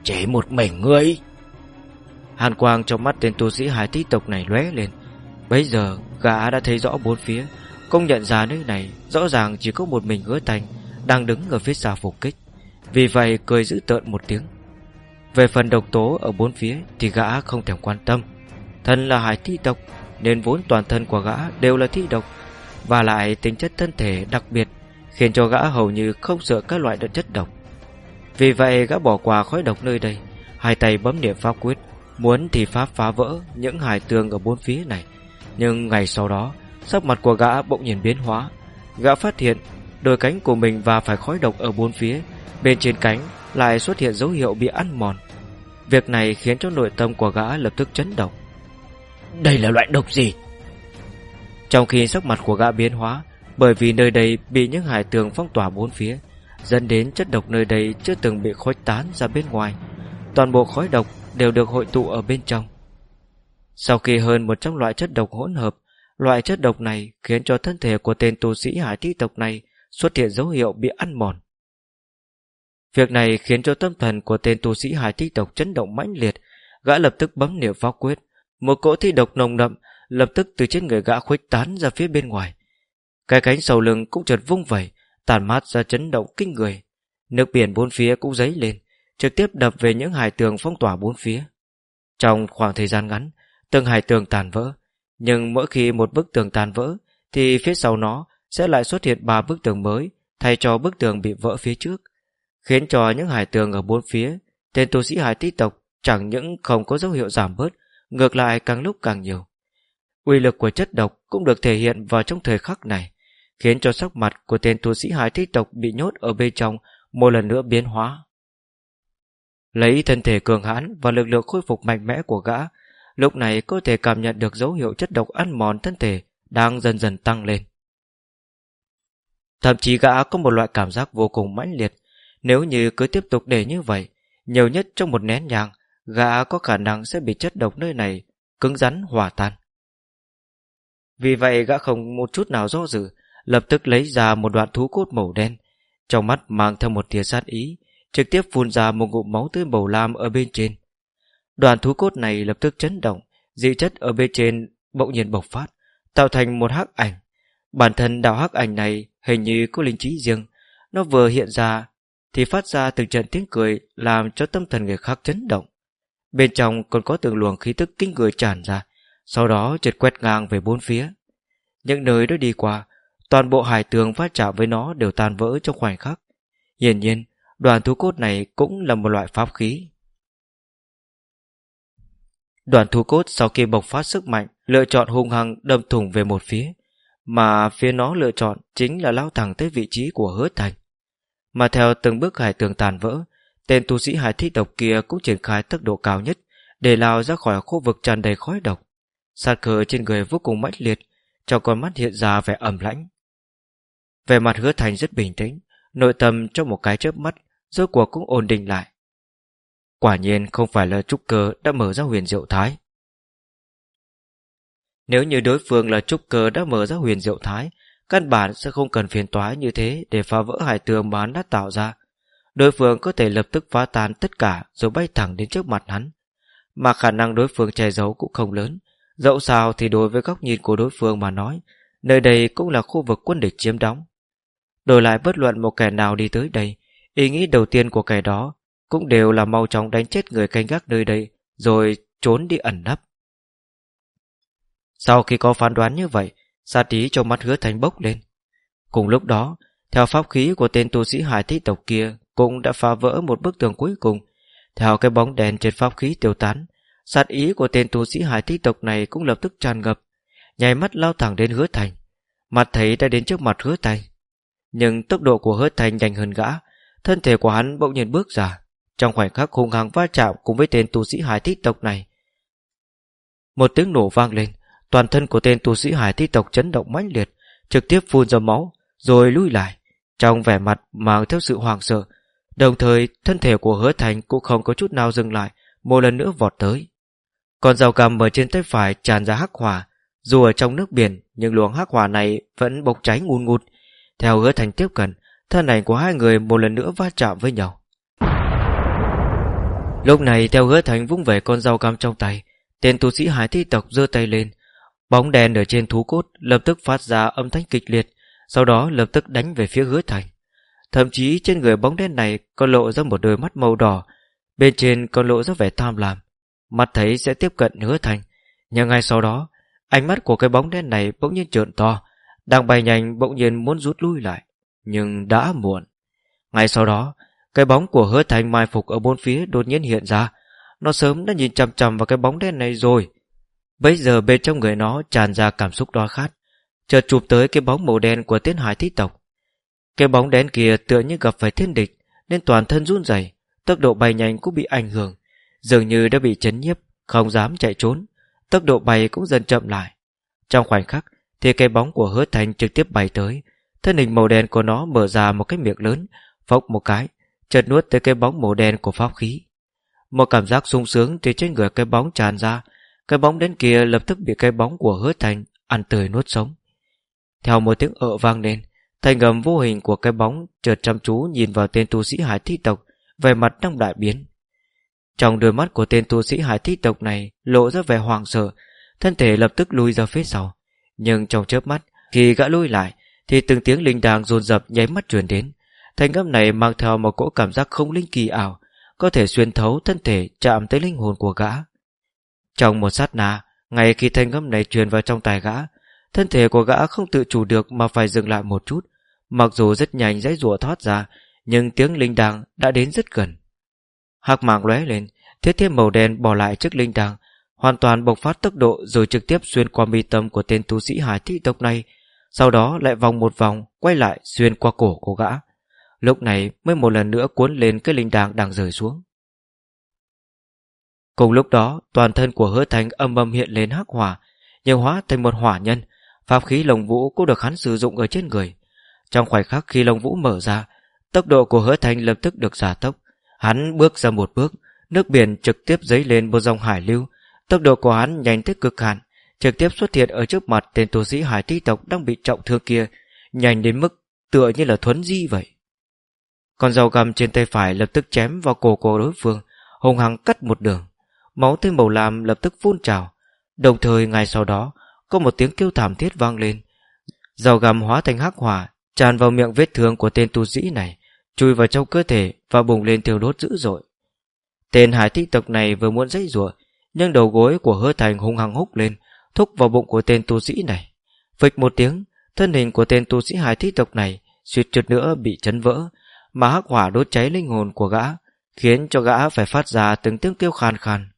Chỉ một mình ngươi. Hàn quang trong mắt tên tu sĩ hải thi tộc này lóe lên. Bây giờ gã đã thấy rõ bốn phía. Công nhận ra nơi này, Rõ ràng chỉ có một mình hứa thành, Đang đứng ở phía xa phục kích. Vì vậy, cười giữ tợn một tiếng. Về phần độc tố ở bốn phía Thì gã không thèm quan tâm. Thân là hải thi tộc, Nên vốn toàn thân của gã đều là thi độc. Và lại tính chất thân thể đặc biệt, Khiến cho gã hầu như không sợ các loại đợt chất độc. Vì vậy, gã bỏ qua khói độc nơi đây, Hai tay bấm niệm pháp quyết, Muốn thì pháp phá vỡ những hải tường ở bốn phía này. Nhưng ngày sau đó Sắc mặt của gã bỗng nhiên biến hóa. Gã phát hiện đôi cánh của mình và phải khói độc ở bốn phía Bên trên cánh lại xuất hiện dấu hiệu bị ăn mòn. Việc này khiến cho nội tâm của gã lập tức chấn động. Đây là loại độc gì? Trong khi sắc mặt của gã biến hóa Bởi vì nơi đây bị những hải tường phong tỏa bốn phía Dẫn đến chất độc nơi đây chưa từng bị khuếch tán ra bên ngoài. Toàn bộ khói độc đều được hội tụ ở bên trong sau khi hơn một trăm loại chất độc hỗn hợp Loại chất độc này khiến cho thân thể của tên tu sĩ hải thi tộc này xuất hiện dấu hiệu bị ăn mòn. Việc này khiến cho tâm thần của tên tu sĩ hải thi tộc chấn động mãnh liệt, gã lập tức bấm niệm pháp quyết. Một cỗ thi độc nồng đậm lập tức từ trên người gã khuếch tán ra phía bên ngoài. Cái cánh sau lưng cũng chợt vung vẩy, tàn mát ra chấn động kinh người. Nước biển bốn phía cũng dấy lên, trực tiếp đập về những hải tường phong tỏa bốn phía. Trong khoảng thời gian ngắn, từng hải tường tàn vỡ, nhưng mỗi khi một bức tường tàn vỡ Thì phía sau nó sẽ lại xuất hiện ba bức tường mới Thay cho bức tường bị vỡ phía trước Khiến cho những hải tường ở bốn phía Tên tu sĩ hải tí tộc Chẳng những không có dấu hiệu giảm bớt Ngược lại càng lúc càng nhiều. Uy lực của chất độc cũng được thể hiện vào trong thời khắc này Khiến cho sắc mặt của tên tu sĩ hải tí tộc Bị nhốt ở bên trong Một lần nữa biến hóa. Lấy thân thể cường hãn Và lực lượng khôi phục mạnh mẽ của gã Lúc này có thể cảm nhận được dấu hiệu chất độc ăn mòn thân thể đang dần dần tăng lên. Thậm chí gã có một loại cảm giác vô cùng mãnh liệt. Nếu như cứ tiếp tục để như vậy, nhiều nhất trong một nén nhàng gã có khả năng sẽ bị chất độc nơi này cứng rắn hòa tan. Vì vậy gã không một chút nào do dự, lập tức lấy ra một đoạn thú cốt màu đen, trong mắt mang theo một tia sát ý, trực tiếp phun ra một ngụm máu tươi màu lam ở bên trên. Đoàn thú cốt này lập tức chấn động, dị chất ở bên trên bỗng nhiên bộc phát, tạo thành một hắc ảnh. Bản thân đạo hắc ảnh này hình như có linh trí riêng, nó vừa hiện ra thì phát ra từng trận tiếng cười làm cho tâm thần người khác chấn động. Bên trong còn có từng luồng khí tức kinh người tràn ra, sau đó chợt quét ngang về bốn phía. Những nơi đó đi qua, toàn bộ hải tường phát chạm với nó đều tan vỡ trong khoảnh khắc. Hiển nhiên, đoàn thú cốt này cũng là một loại pháp khí. Đoàn thu cốt sau khi bộc phát sức mạnh lựa chọn hung hăng đâm thủng về một phía, mà phía nó lựa chọn chính là lao thẳng tới vị trí của hứa thành. Mà theo từng bước hải tường tàn vỡ, tên tu sĩ hải thích độc kia cũng triển khai tốc độ cao nhất để lao ra khỏi khu vực tràn đầy khói độc. Sát cờ trên người vô cùng mãnh liệt, trong con mắt hiện ra vẻ ẩm lãnh. Về mặt hứa thành rất bình tĩnh, nội tâm trong một cái chớp mắt, rốt cuộc cũng ổn định lại. Quả nhiên không phải là trúc cơ đã mở ra huyền diệu thái. Nếu như đối phương là trúc cơ đã mở ra huyền diệu thái, căn bản sẽ không cần phiền toái như thế để phá vỡ hải tường bán đã tạo ra. Đối phương có thể lập tức phá tan tất cả rồi bay thẳng đến trước mặt hắn. Mà khả năng đối phương che giấu cũng không lớn. Dẫu sao thì đối với góc nhìn của đối phương mà nói, nơi đây cũng là khu vực quân địch chiếm đóng. Đổi lại bất luận một kẻ nào đi tới đây, ý nghĩ đầu tiên của kẻ đó cũng đều là mau chóng đánh chết người canh gác nơi đây, rồi trốn đi ẩn nấp. Sau khi có phán đoán như vậy, sa tý trong mắt hứa thành bốc lên. Cùng lúc đó, theo pháp khí của tên tu sĩ hải thích tộc kia cũng đã phá vỡ một bức tường cuối cùng. Theo cái bóng đèn trên pháp khí tiêu tán, sát ý của tên tu sĩ hải thích tộc này cũng lập tức tràn ngập, nhảy mắt lao thẳng đến hứa thành. Mặt thấy đã đến trước mặt hứa thành. Nhưng tốc độ của hứa thành nhanh hơn gã, thân thể của hắn bỗng nhiên bước ra, trong khoảnh khắc hung hăng va chạm cùng với tên tu sĩ hải thích tộc này. Một tiếng nổ vang lên, toàn thân của tên tu sĩ hải thích tộc chấn động mãnh liệt, trực tiếp phun ra máu, rồi lui lại, trong vẻ mặt mang theo sự hoàng sợ. Đồng thời, thân thể của hứa thành cũng không có chút nào dừng lại, một lần nữa vọt tới. Còn dao cầm ở trên tay phải tràn ra hắc hỏa, dù ở trong nước biển, nhưng luồng hắc hỏa này vẫn bốc cháy ngùn ngụt. Theo hứa thành tiếp cận, thân ảnh của hai người một lần nữa va chạm với nhau. Lúc này theo hứa thành vung về con dao cam trong tay, tên tu sĩ hải thi tộc giơ tay lên, bóng đèn ở trên thú cốt lập tức phát ra âm thanh kịch liệt, sau đó lập tức đánh về phía hứa thành. Thậm chí trên người bóng đen này còn lộ ra một đôi mắt màu đỏ, bên trên còn lộ ra vẻ tham lam. Mắt thấy sẽ tiếp cận hứa thành, nhưng ngay sau đó, ánh mắt của cái bóng đen này bỗng nhiên trợn to, đang bay nhanh bỗng nhiên muốn rút lui lại, nhưng đã muộn. Ngay sau đó, cái bóng của hứa thành mai phục ở bốn phía đột nhiên hiện ra, nó sớm đã nhìn chằm chằm vào cái bóng đen này rồi. Bây giờ bên trong người nó tràn ra cảm xúc đói khát, chợt chụp tới cái bóng màu đen của tiến hải thích tộc. Cái bóng đen kia tựa như gặp phải thiên địch, nên toàn thân run rẩy, tốc độ bay nhanh cũng bị ảnh hưởng, dường như đã bị chấn nhiếp, không dám chạy trốn, tốc độ bay cũng dần chậm lại. Trong khoảnh khắc, thì cái bóng của hứa thành trực tiếp bay tới, thân hình màu đen của nó mở ra một cái miệng lớn, phốc một cái, chợt nuốt tới cái bóng màu đen của pháp khí. Một cảm giác sung sướng từ trên người cái bóng tràn ra, cái bóng đến kia lập tức bị cái bóng của hứa thành ăn tươi nuốt sống. Theo một tiếng ợ vang lên, thành ngầm vô hình của cái bóng chợt chăm chú nhìn vào tên tu sĩ hải thi tộc, về mặt đang đại biến. Trong đôi mắt của tên tu sĩ hải thi tộc này lộ ra vẻ hoàng sợ, thân thể lập tức lui ra phía sau. Nhưng trong chớp mắt, khi gã lui lại, thì từng tiếng linh đàng dồn dập nháy mắt truyền đến. Thành âm này mang theo một cỗ cảm giác không linh kỳ ảo, có thể xuyên thấu thân thể chạm tới linh hồn của gã. Trong một sát na, ngay khi thanh âm này truyền vào trong tài gã, thân thể của gã không tự chủ được mà phải dừng lại một chút. Mặc dù rất nhanh dãy rùa thoát ra, nhưng tiếng linh đàng đã đến rất gần. Hạc mạng lóe lên, thiết thêm màu đen bỏ lại trước linh đàng, hoàn toàn bộc phát tốc độ rồi trực tiếp xuyên qua mi tâm của tên tu sĩ hải thị tộc này, sau đó lại vòng một vòng, quay lại xuyên qua cổ của gã. Lúc này mới một lần nữa cuốn lên cái linh đàng đang rời xuống. Cùng lúc đó, toàn thân của hứa thành âm âm hiện lên hắc hỏa, nhưng hóa thành một hỏa nhân, pháp khí lồng vũ cũng được hắn sử dụng ở trên người. Trong khoảnh khắc khi lồng vũ mở ra, tốc độ của hứa thành lập tức được giả tốc. Hắn bước ra một bước, nước biển trực tiếp dấy lên một dòng hải lưu, tốc độ của hắn nhanh tới cực hạn, trực tiếp xuất hiện ở trước mặt tên tu sĩ hải thi tộc đang bị trọng thương kia, nhanh đến mức tựa như là thuấn di vậy. Con dao găm trên tay phải lập tức chém vào cổ của đối phương, hùng hăng cắt một đường. Máu tươi màu lam lập tức phun trào. Đồng thời ngay sau đó, có một tiếng kêu thảm thiết vang lên. Dao găm hóa thành hắc hỏa, tràn vào miệng vết thương của tên tu sĩ này, chui vào trong cơ thể và bùng lên thiêu đốt dữ dội. Tên hải thích tộc này vừa muốn dãy rủa nhưng đầu gối của hứa thành hung hăng húc lên, thúc vào bụng của tên tu sĩ này. Phịch một tiếng, thân hình của tên tu sĩ hải thích tộc này suýt chút nữa bị chấn vỡ, mà hắc hỏa đốt cháy linh hồn của gã, khiến cho gã phải phát ra từng tiếng kêu khan khan.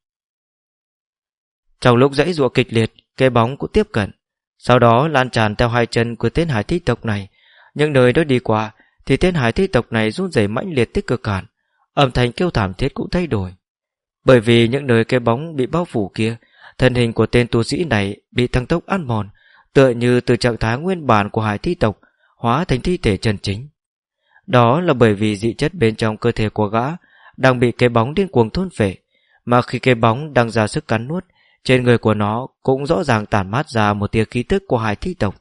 Trong lúc dãy rụa kịch liệt, cái bóng cũng tiếp cận, sau đó lan tràn theo hai chân của tên hải thích tộc này. Những nơi đó đi qua, thì tên hải thích tộc này run rẩy mãnh liệt tích cực cản, âm thanh kêu thảm thiết cũng thay đổi. Bởi vì những nơi cái bóng bị bao phủ kia, thân hình của tên tu sĩ này bị tăng tốc ăn mòn, tựa như từ trạng thái nguyên bản của hải thi tộc hóa thành thi thể chân chính. Đó là bởi vì dị chất bên trong cơ thể của gã đang bị cây bóng điên cuồng thôn phệ, mà khi cây bóng đang ra sức cắn nuốt, trên người của nó cũng rõ ràng tản mát ra một tia khí tức của hải thi tộc.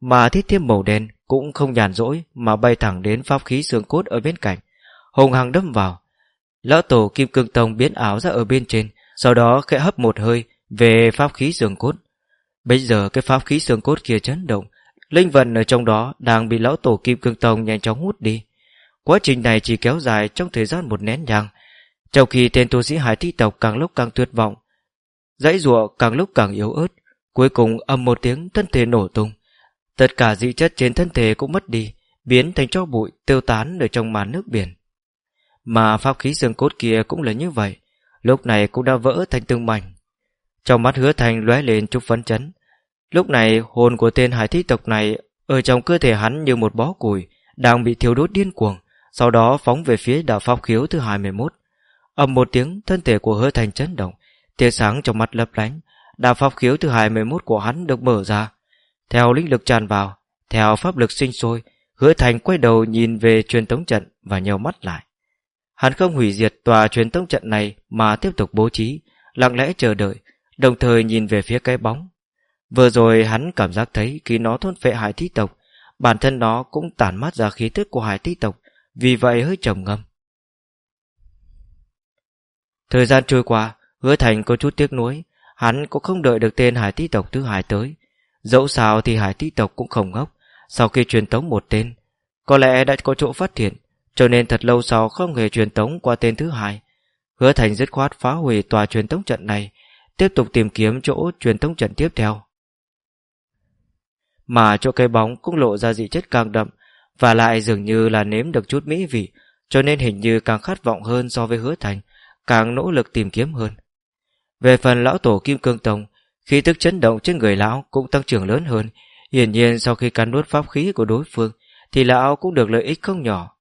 Mà thiết thiêm màu đen cũng không nhàn rỗi mà bay thẳng đến pháp khí xương cốt ở bên cạnh, hùng hăng đâm vào. Lão tổ kim cương tông biến áo ra ở bên trên, sau đó khẽ hấp một hơi về pháp khí xương cốt. Bây giờ cái pháp khí xương cốt kia chấn động, linh vận ở trong đó đang bị lão tổ kim cương tông nhanh chóng hút đi. Quá trình này chỉ kéo dài trong thời gian một nén nhang, trong khi tên tu sĩ hải thi tộc càng lúc càng tuyệt vọng, dãy rùa càng lúc càng yếu ớt, cuối cùng âm một tiếng thân thể nổ tung. Tất cả dị chất trên thân thể cũng mất đi, biến thành cho bụi tiêu tán ở trong màn nước biển. Mà pháp khí xương cốt kia cũng là như vậy, lúc này cũng đã vỡ thành từng mảnh. Trong mắt hứa thành lóe lên chút phấn chấn. Lúc này hồn của tên hải thi tộc này ở trong cơ thể hắn như một bó củi đang bị thiêu đốt điên cuồng, sau đó phóng về phía đạo pháp khiếu thứ 21. Ầm một tiếng, thân thể của hứa thành chấn động, tia sáng trong mắt lấp lánh, đạo pháp khiếu thứ 21 của hắn được mở ra. Theo linh lực tràn vào, theo pháp lực sinh sôi, hứa thành quay đầu nhìn về truyền tống trận và nheo mắt lại. Hắn không hủy diệt tòa truyền tống trận này mà tiếp tục bố trí, lặng lẽ chờ đợi, đồng thời nhìn về phía cái bóng. Vừa rồi hắn cảm giác thấy khi nó thôn phệ hải thi tộc, bản thân nó cũng tản mát ra khí tức của hải thi tộc, vì vậy hơi trầm ngâm. Thời gian trôi qua, hứa thành có chút tiếc nuối, hắn cũng không đợi được tên hải thi tộc thứ hai tới. Dẫu sao thì hải thi tộc cũng không ngốc, sau khi truyền tống một tên, có lẽ đã có chỗ phát hiện, cho nên thật lâu sau không hề truyền tống qua tên thứ hai. Hứa thành dứt khoát phá hủy tòa truyền tống trận này, tiếp tục tìm kiếm chỗ truyền tống trận tiếp theo. Mà chỗ cái bóng cũng lộ ra dị chất càng đậm, và lại dường như là nếm được chút mỹ vị, cho nên hình như càng khát vọng hơn so với hứa thành, càng nỗ lực tìm kiếm hơn. Về phần lão tổ Kim Cương Tông, khi tức chấn động trên người lão cũng tăng trưởng lớn hơn, hiển nhiên sau khi cắn nuốt pháp khí của đối phương, thì lão cũng được lợi ích không nhỏ.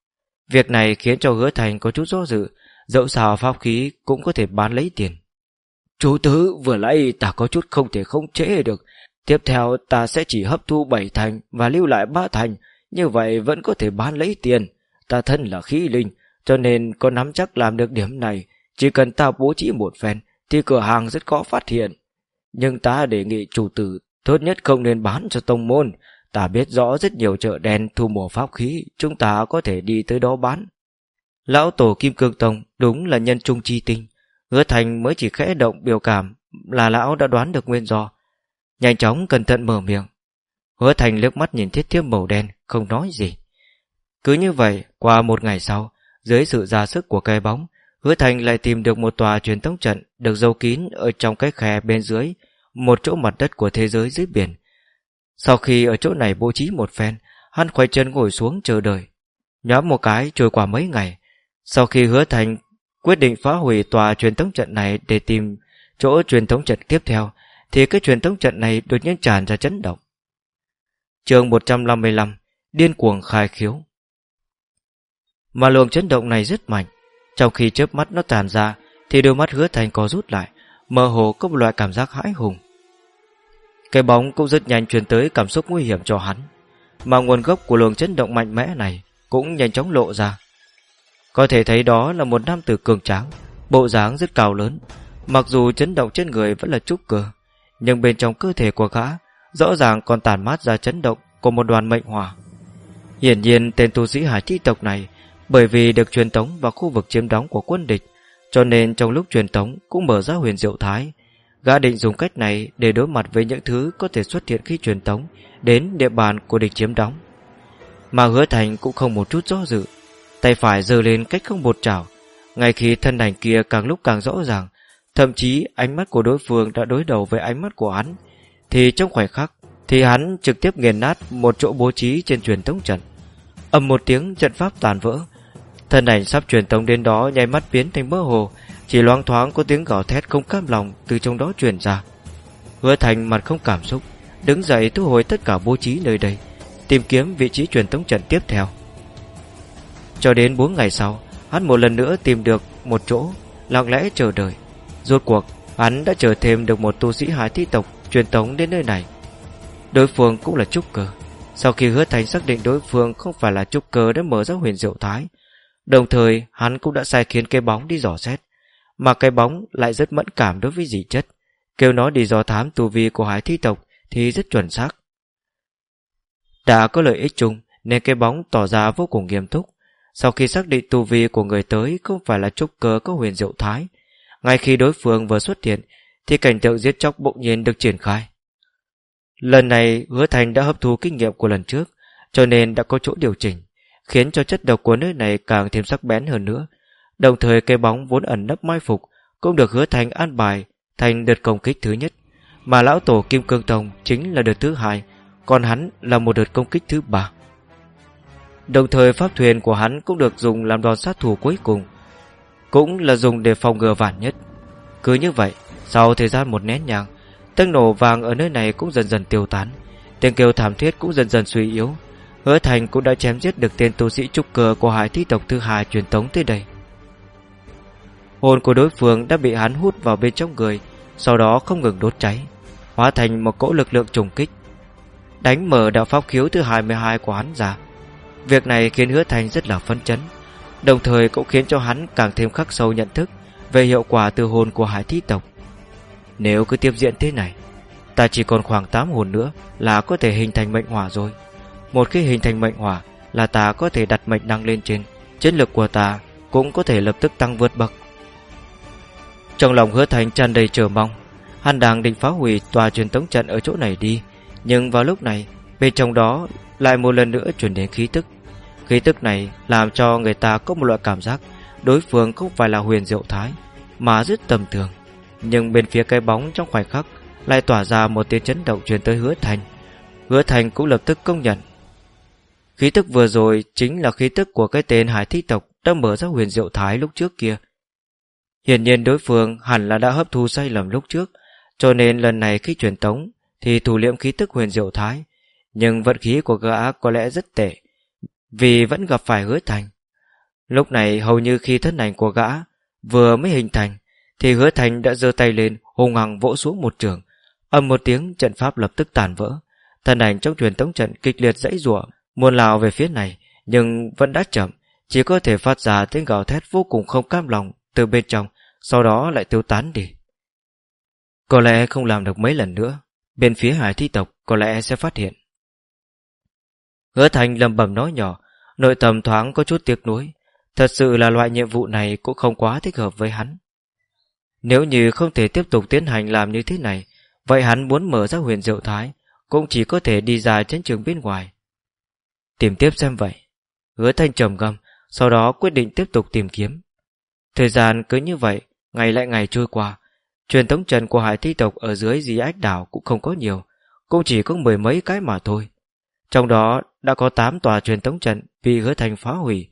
Việc này khiến cho hứa thành có chút do dự, dẫu sao pháp khí cũng có thể bán lấy tiền. Chú tứ, vừa nãy ta có chút không thể không chế được. Tiếp theo ta sẽ chỉ hấp thu bảy thành và lưu lại ba thành, như vậy vẫn có thể bán lấy tiền. Ta thân là khí linh, cho nên có nắm chắc làm được điểm này. Chỉ cần ta bố trí một phen, thì cửa hàng rất khó phát hiện. Nhưng ta đề nghị chủ tử tốt nhất không nên bán cho tông môn. Ta biết rõ rất nhiều chợ đen thu mua pháp khí, chúng ta có thể đi tới đó bán. Lão tổ Kim Cương Tông đúng là nhân trung chi tinh. Hứa Thành mới chỉ khẽ động biểu cảm là lão đã đoán được nguyên do. Nhanh chóng cẩn thận mở miệng. Hứa Thành liếc mắt nhìn thiết thiếp màu đen, không nói gì. Cứ như vậy, qua một ngày sau, dưới sự ra sức của cây bóng, Hứa Thành lại tìm được một tòa truyền tống trận được giấu kín ở trong cái khe bên dưới, một chỗ mặt đất của thế giới dưới biển. Sau khi ở chỗ này bố trí một phen, hắn khoai chân ngồi xuống chờ đợi. Nhóm một cái trôi qua mấy ngày, sau khi Hứa Thành quyết định phá hủy tòa truyền tống trận này để tìm chỗ truyền tống trận tiếp theo, thì cái truyền thống trận này đột nhiên tràn ra chấn động. chương 155 Điên cuồng khai khiếu. Mà luồng chấn động này rất mạnh, Trong khi chớp mắt nó tàn ra, Thì đôi mắt hứa thành có rút lại, Mơ hồ có một loại cảm giác hãi hùng. Cái bóng cũng rất nhanh truyền tới cảm xúc nguy hiểm cho hắn, Mà nguồn gốc của luồng chấn động mạnh mẽ này Cũng nhanh chóng lộ ra. Có thể thấy đó là một nam tử cường tráng, Bộ dáng rất cao lớn, Mặc dù chấn động trên người vẫn là trúc cơ nhưng bên trong cơ thể của gã, Rõ ràng còn tàn mát ra chấn động Của một đoàn mệnh hỏa. Hiển nhiên tên tu sĩ hải thi tộc này, Bởi vì được truyền tống vào khu vực chiếm đóng của quân địch, Cho nên trong lúc truyền tống Cũng mở ra huyền diệu thái. Gã định dùng cách này để đối mặt với những thứ Có thể xuất hiện khi truyền tống Đến địa bàn của địch chiếm đóng. Mà hứa thành cũng không một chút do dự, Tay phải giơ lên cách không một chảo, Ngay khi thân ảnh kia càng lúc càng rõ ràng Thậm chí ánh mắt của đối phương đã đối đầu với ánh mắt của hắn. Thì trong khoảnh khắc, Thì hắn trực tiếp nghiền nát một chỗ bố trí trên truyền tống trận. Ầm một tiếng, trận pháp tàn vỡ. Thân ảnh sắp truyền tống đến đó nháy mắt biến thành mơ hồ. Chỉ loang thoáng có tiếng gào thét không cam lòng từ trong đó truyền ra. Hứa thành mặt không cảm xúc, Đứng dậy thu hồi tất cả bố trí nơi đây, Tìm kiếm vị trí truyền tống trận tiếp theo. Cho đến 4 ngày sau, Hắn một lần nữa tìm được một chỗ, Lặng lẽ chờ đợi. Rốt cuộc, hắn đã chờ thêm được một tu sĩ hải thi tộc Truyền tống đến nơi này. Đối phương cũng là trúc cơ. Sau khi hứa thành xác định đối phương không phải là trúc cơ Đã mở ra huyền diệu thái, Đồng thời hắn cũng đã sai khiến cây bóng đi dò xét, Mà cây bóng lại rất mẫn cảm đối với dị chất, Kêu nó đi dò thám tu vi của hải thi tộc Thì rất chuẩn xác. Đã có lợi ích chung, Nên cây bóng tỏ ra vô cùng nghiêm túc. Sau khi xác định tu vi của người tới Không phải là trúc cơ có huyền diệu thái ngay khi đối phương vừa xuất hiện, Thì cảnh tượng giết chóc bỗng nhiên được triển khai. Lần này, hứa thành đã hấp thu kinh nghiệm của lần trước, Cho nên đã có chỗ điều chỉnh, Khiến cho chất độc của nơi này càng thêm sắc bén hơn nữa. Đồng thời cây bóng vốn ẩn nấp mai phục Cũng được hứa thành an bài Thành đợt công kích thứ nhất, Mà lão tổ Kim Cương Tông chính là đợt thứ hai, Còn hắn là một đợt công kích thứ ba. Đồng thời, pháp thuyền của hắn cũng được dùng làm đòn sát thủ cuối cùng cũng là dùng để phòng ngừa vạn nhất. Cứ như vậy Sau thời gian một nén nhàng Tiếng nổ vàng ở nơi này cũng dần dần tiêu tán. Tiếng kêu thảm thiết cũng dần dần suy yếu. Hứa Thành cũng đã chém giết được tên tu sĩ trúc cơ của hải thi tộc thứ hai truyền tống tới đây. Hồn của đối phương đã bị hắn hút vào bên trong người, sau đó không ngừng đốt cháy, hóa thành một cỗ lực lượng trùng kích, đánh mở đạo pháp khiếu thứ 22 của hắn ra. Việc này khiến Hứa Thành rất là phấn chấn, đồng thời cũng khiến cho hắn càng thêm khắc sâu nhận thức về hiệu quả từ hồn của hải thi tộc. Nếu cứ tiếp diễn thế này, ta chỉ còn khoảng 8 hồn nữa là có thể hình thành mệnh hỏa rồi. Một khi hình thành mệnh hỏa là ta có thể đặt mệnh năng lên trên, chiến lực của ta cũng có thể lập tức tăng vượt bậc. Trong lòng hứa thành tràn đầy chờ mong, hắn đang định phá hủy tòa truyền tống trận ở chỗ này đi, nhưng vào lúc này, bên trong đó lại một lần nữa chuyển đến khí tức. Khí tức này làm cho người ta có một loại cảm giác đối phương không phải là huyền diệu thái, mà rất tầm thường. Nhưng bên phía cái bóng trong khoảnh khắc lại tỏa ra một tiếng chấn động truyền tới hứa thành. Hứa thành cũng lập tức công nhận. Khí tức vừa rồi chính là khí tức của cái tên hải thi tộc đã mở ra huyền diệu thái lúc trước kia. Hiển nhiên đối phương hẳn là đã hấp thu sai lầm lúc trước, cho nên lần này khi truyền tống thì thủ liệm khí tức huyền diệu thái. Nhưng vận khí của gã có lẽ rất tệ, vì vẫn gặp phải hứa thành. Lúc này hầu như khi thân ảnh của gã vừa mới hình thành, thì hứa thành đã giơ tay lên hùng hằng vỗ xuống một trường. Âm một tiếng trận pháp lập tức tàn vỡ. Thân ảnh trong truyền tống trận kịch liệt dãy rủa muôn lào về phía này, nhưng vẫn đã chậm, chỉ có thể phát ra tiếng gào thét vô cùng không cam lòng từ bên trong, sau đó lại tiêu tán đi. Có lẽ không làm được mấy lần nữa, bên phía hải thi tộc có lẽ sẽ phát hiện. Hứa Thành lầm bầm nói nhỏ, nội tâm thoáng có chút tiếc nuối. Thật sự là loại nhiệm vụ này cũng không quá thích hợp với hắn. Nếu như không thể tiếp tục tiến hành làm như thế này, vậy hắn muốn mở ra huyền diệu thái, cũng chỉ có thể đi ra chiến trường bên ngoài. Tìm tiếp xem vậy. Hứa Thanh trầm ngâm, sau đó quyết định tiếp tục tìm kiếm. Thời gian cứ như vậy, ngày lại ngày trôi qua. Truyền thống trần của hải thi tộc ở dưới dì ách đảo cũng không có nhiều, cũng chỉ có mười mấy cái mà thôi. Trong đó đã có 8 tòa truyền tống trận bị hứa thành phá hủy,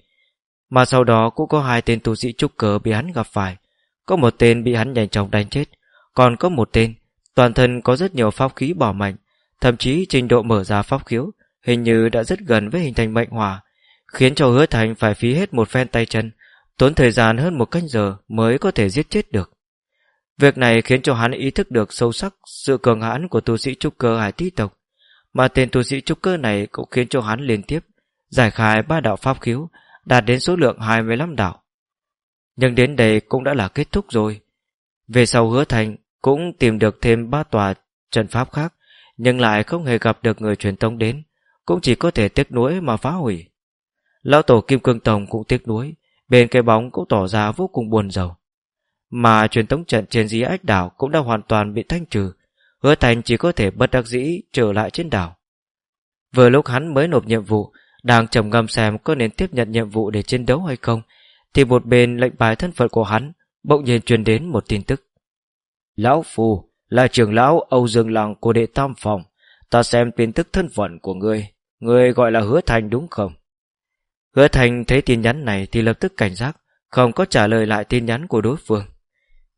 mà sau đó cũng có hai tên tu sĩ trúc cờ bị hắn gặp phải. Có một tên bị hắn nhanh chóng đánh chết, còn có một tên toàn thân có rất nhiều pháp khí bỏ mạnh, thậm chí trình độ mở ra pháp khiếu hình như đã rất gần với hình thành mệnh hỏa, khiến cho hứa thành phải phí hết một phen tay chân, tốn thời gian hơn một canh giờ mới có thể giết chết được. Việc này khiến cho hắn ý thức được sâu sắc sự cường hãn của tu sĩ trúc cơ hải tí tộc, mà tên tu sĩ trúc cơ này cũng khiến cho hắn liên tiếp giải khai ba đạo pháp khiếu đạt đến số lượng 25 đạo. Nhưng đến đây cũng đã là kết thúc rồi. Về sau hứa thành cũng tìm được thêm ba tòa trận pháp khác, nhưng lại không hề gặp được người truyền tông đến, cũng chỉ có thể tiếc nuối mà phá hủy. Lão tổ Kim Cương Tông cũng tiếc nuối, bên cái bóng cũng tỏ ra vô cùng buồn giàu. Mà truyền tống trận trên dí ách đảo cũng đã hoàn toàn bị thanh trừ, hứa thành chỉ có thể bất đắc dĩ trở lại trên đảo. Vừa lúc hắn mới nộp nhiệm vụ, đang trầm ngâm xem có nên tiếp nhận nhiệm vụ để chiến đấu hay không, thì một bên lệnh bài thân phận của hắn bỗng nhiên truyền đến một tin tức. Lão Phù là trưởng lão Âu Dương Lăng của đệ tam phòng, ta xem tin tức thân phận của ngươi, ngươi gọi là Hứa Thành đúng không? Hứa Thành thấy tin nhắn này thì lập tức cảnh giác, không có trả lời lại tin nhắn của đối phương.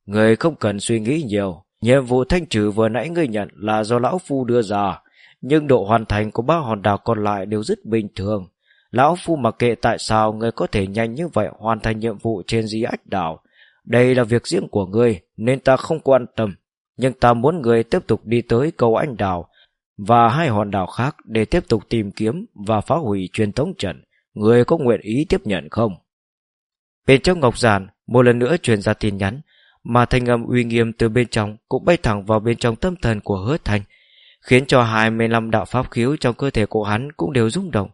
Ngươi không cần suy nghĩ nhiều, nhiệm vụ thanh trừ vừa nãy ngươi nhận là do lão phu đưa ra, nhưng độ hoàn thành của ba hòn đảo còn lại đều rất bình thường. Lão Phu mặc kệ tại sao người có thể nhanh như vậy hoàn thành nhiệm vụ trên di ách đảo. Đây là việc riêng của ngươi nên ta không quan tâm. Nhưng ta muốn người tiếp tục đi tới cầu anh đảo và hai hòn đảo khác để tiếp tục tìm kiếm và phá hủy truyền thống trận. Người có nguyện ý tiếp nhận không? Bên trong ngọc giản, một lần nữa truyền ra tin nhắn, mà thanh âm uy nghiêm từ bên trong cũng bay thẳng vào bên trong tâm thần của hứa thành, khiến cho 25 đạo pháp khiếu trong cơ thể của hắn cũng đều rung động.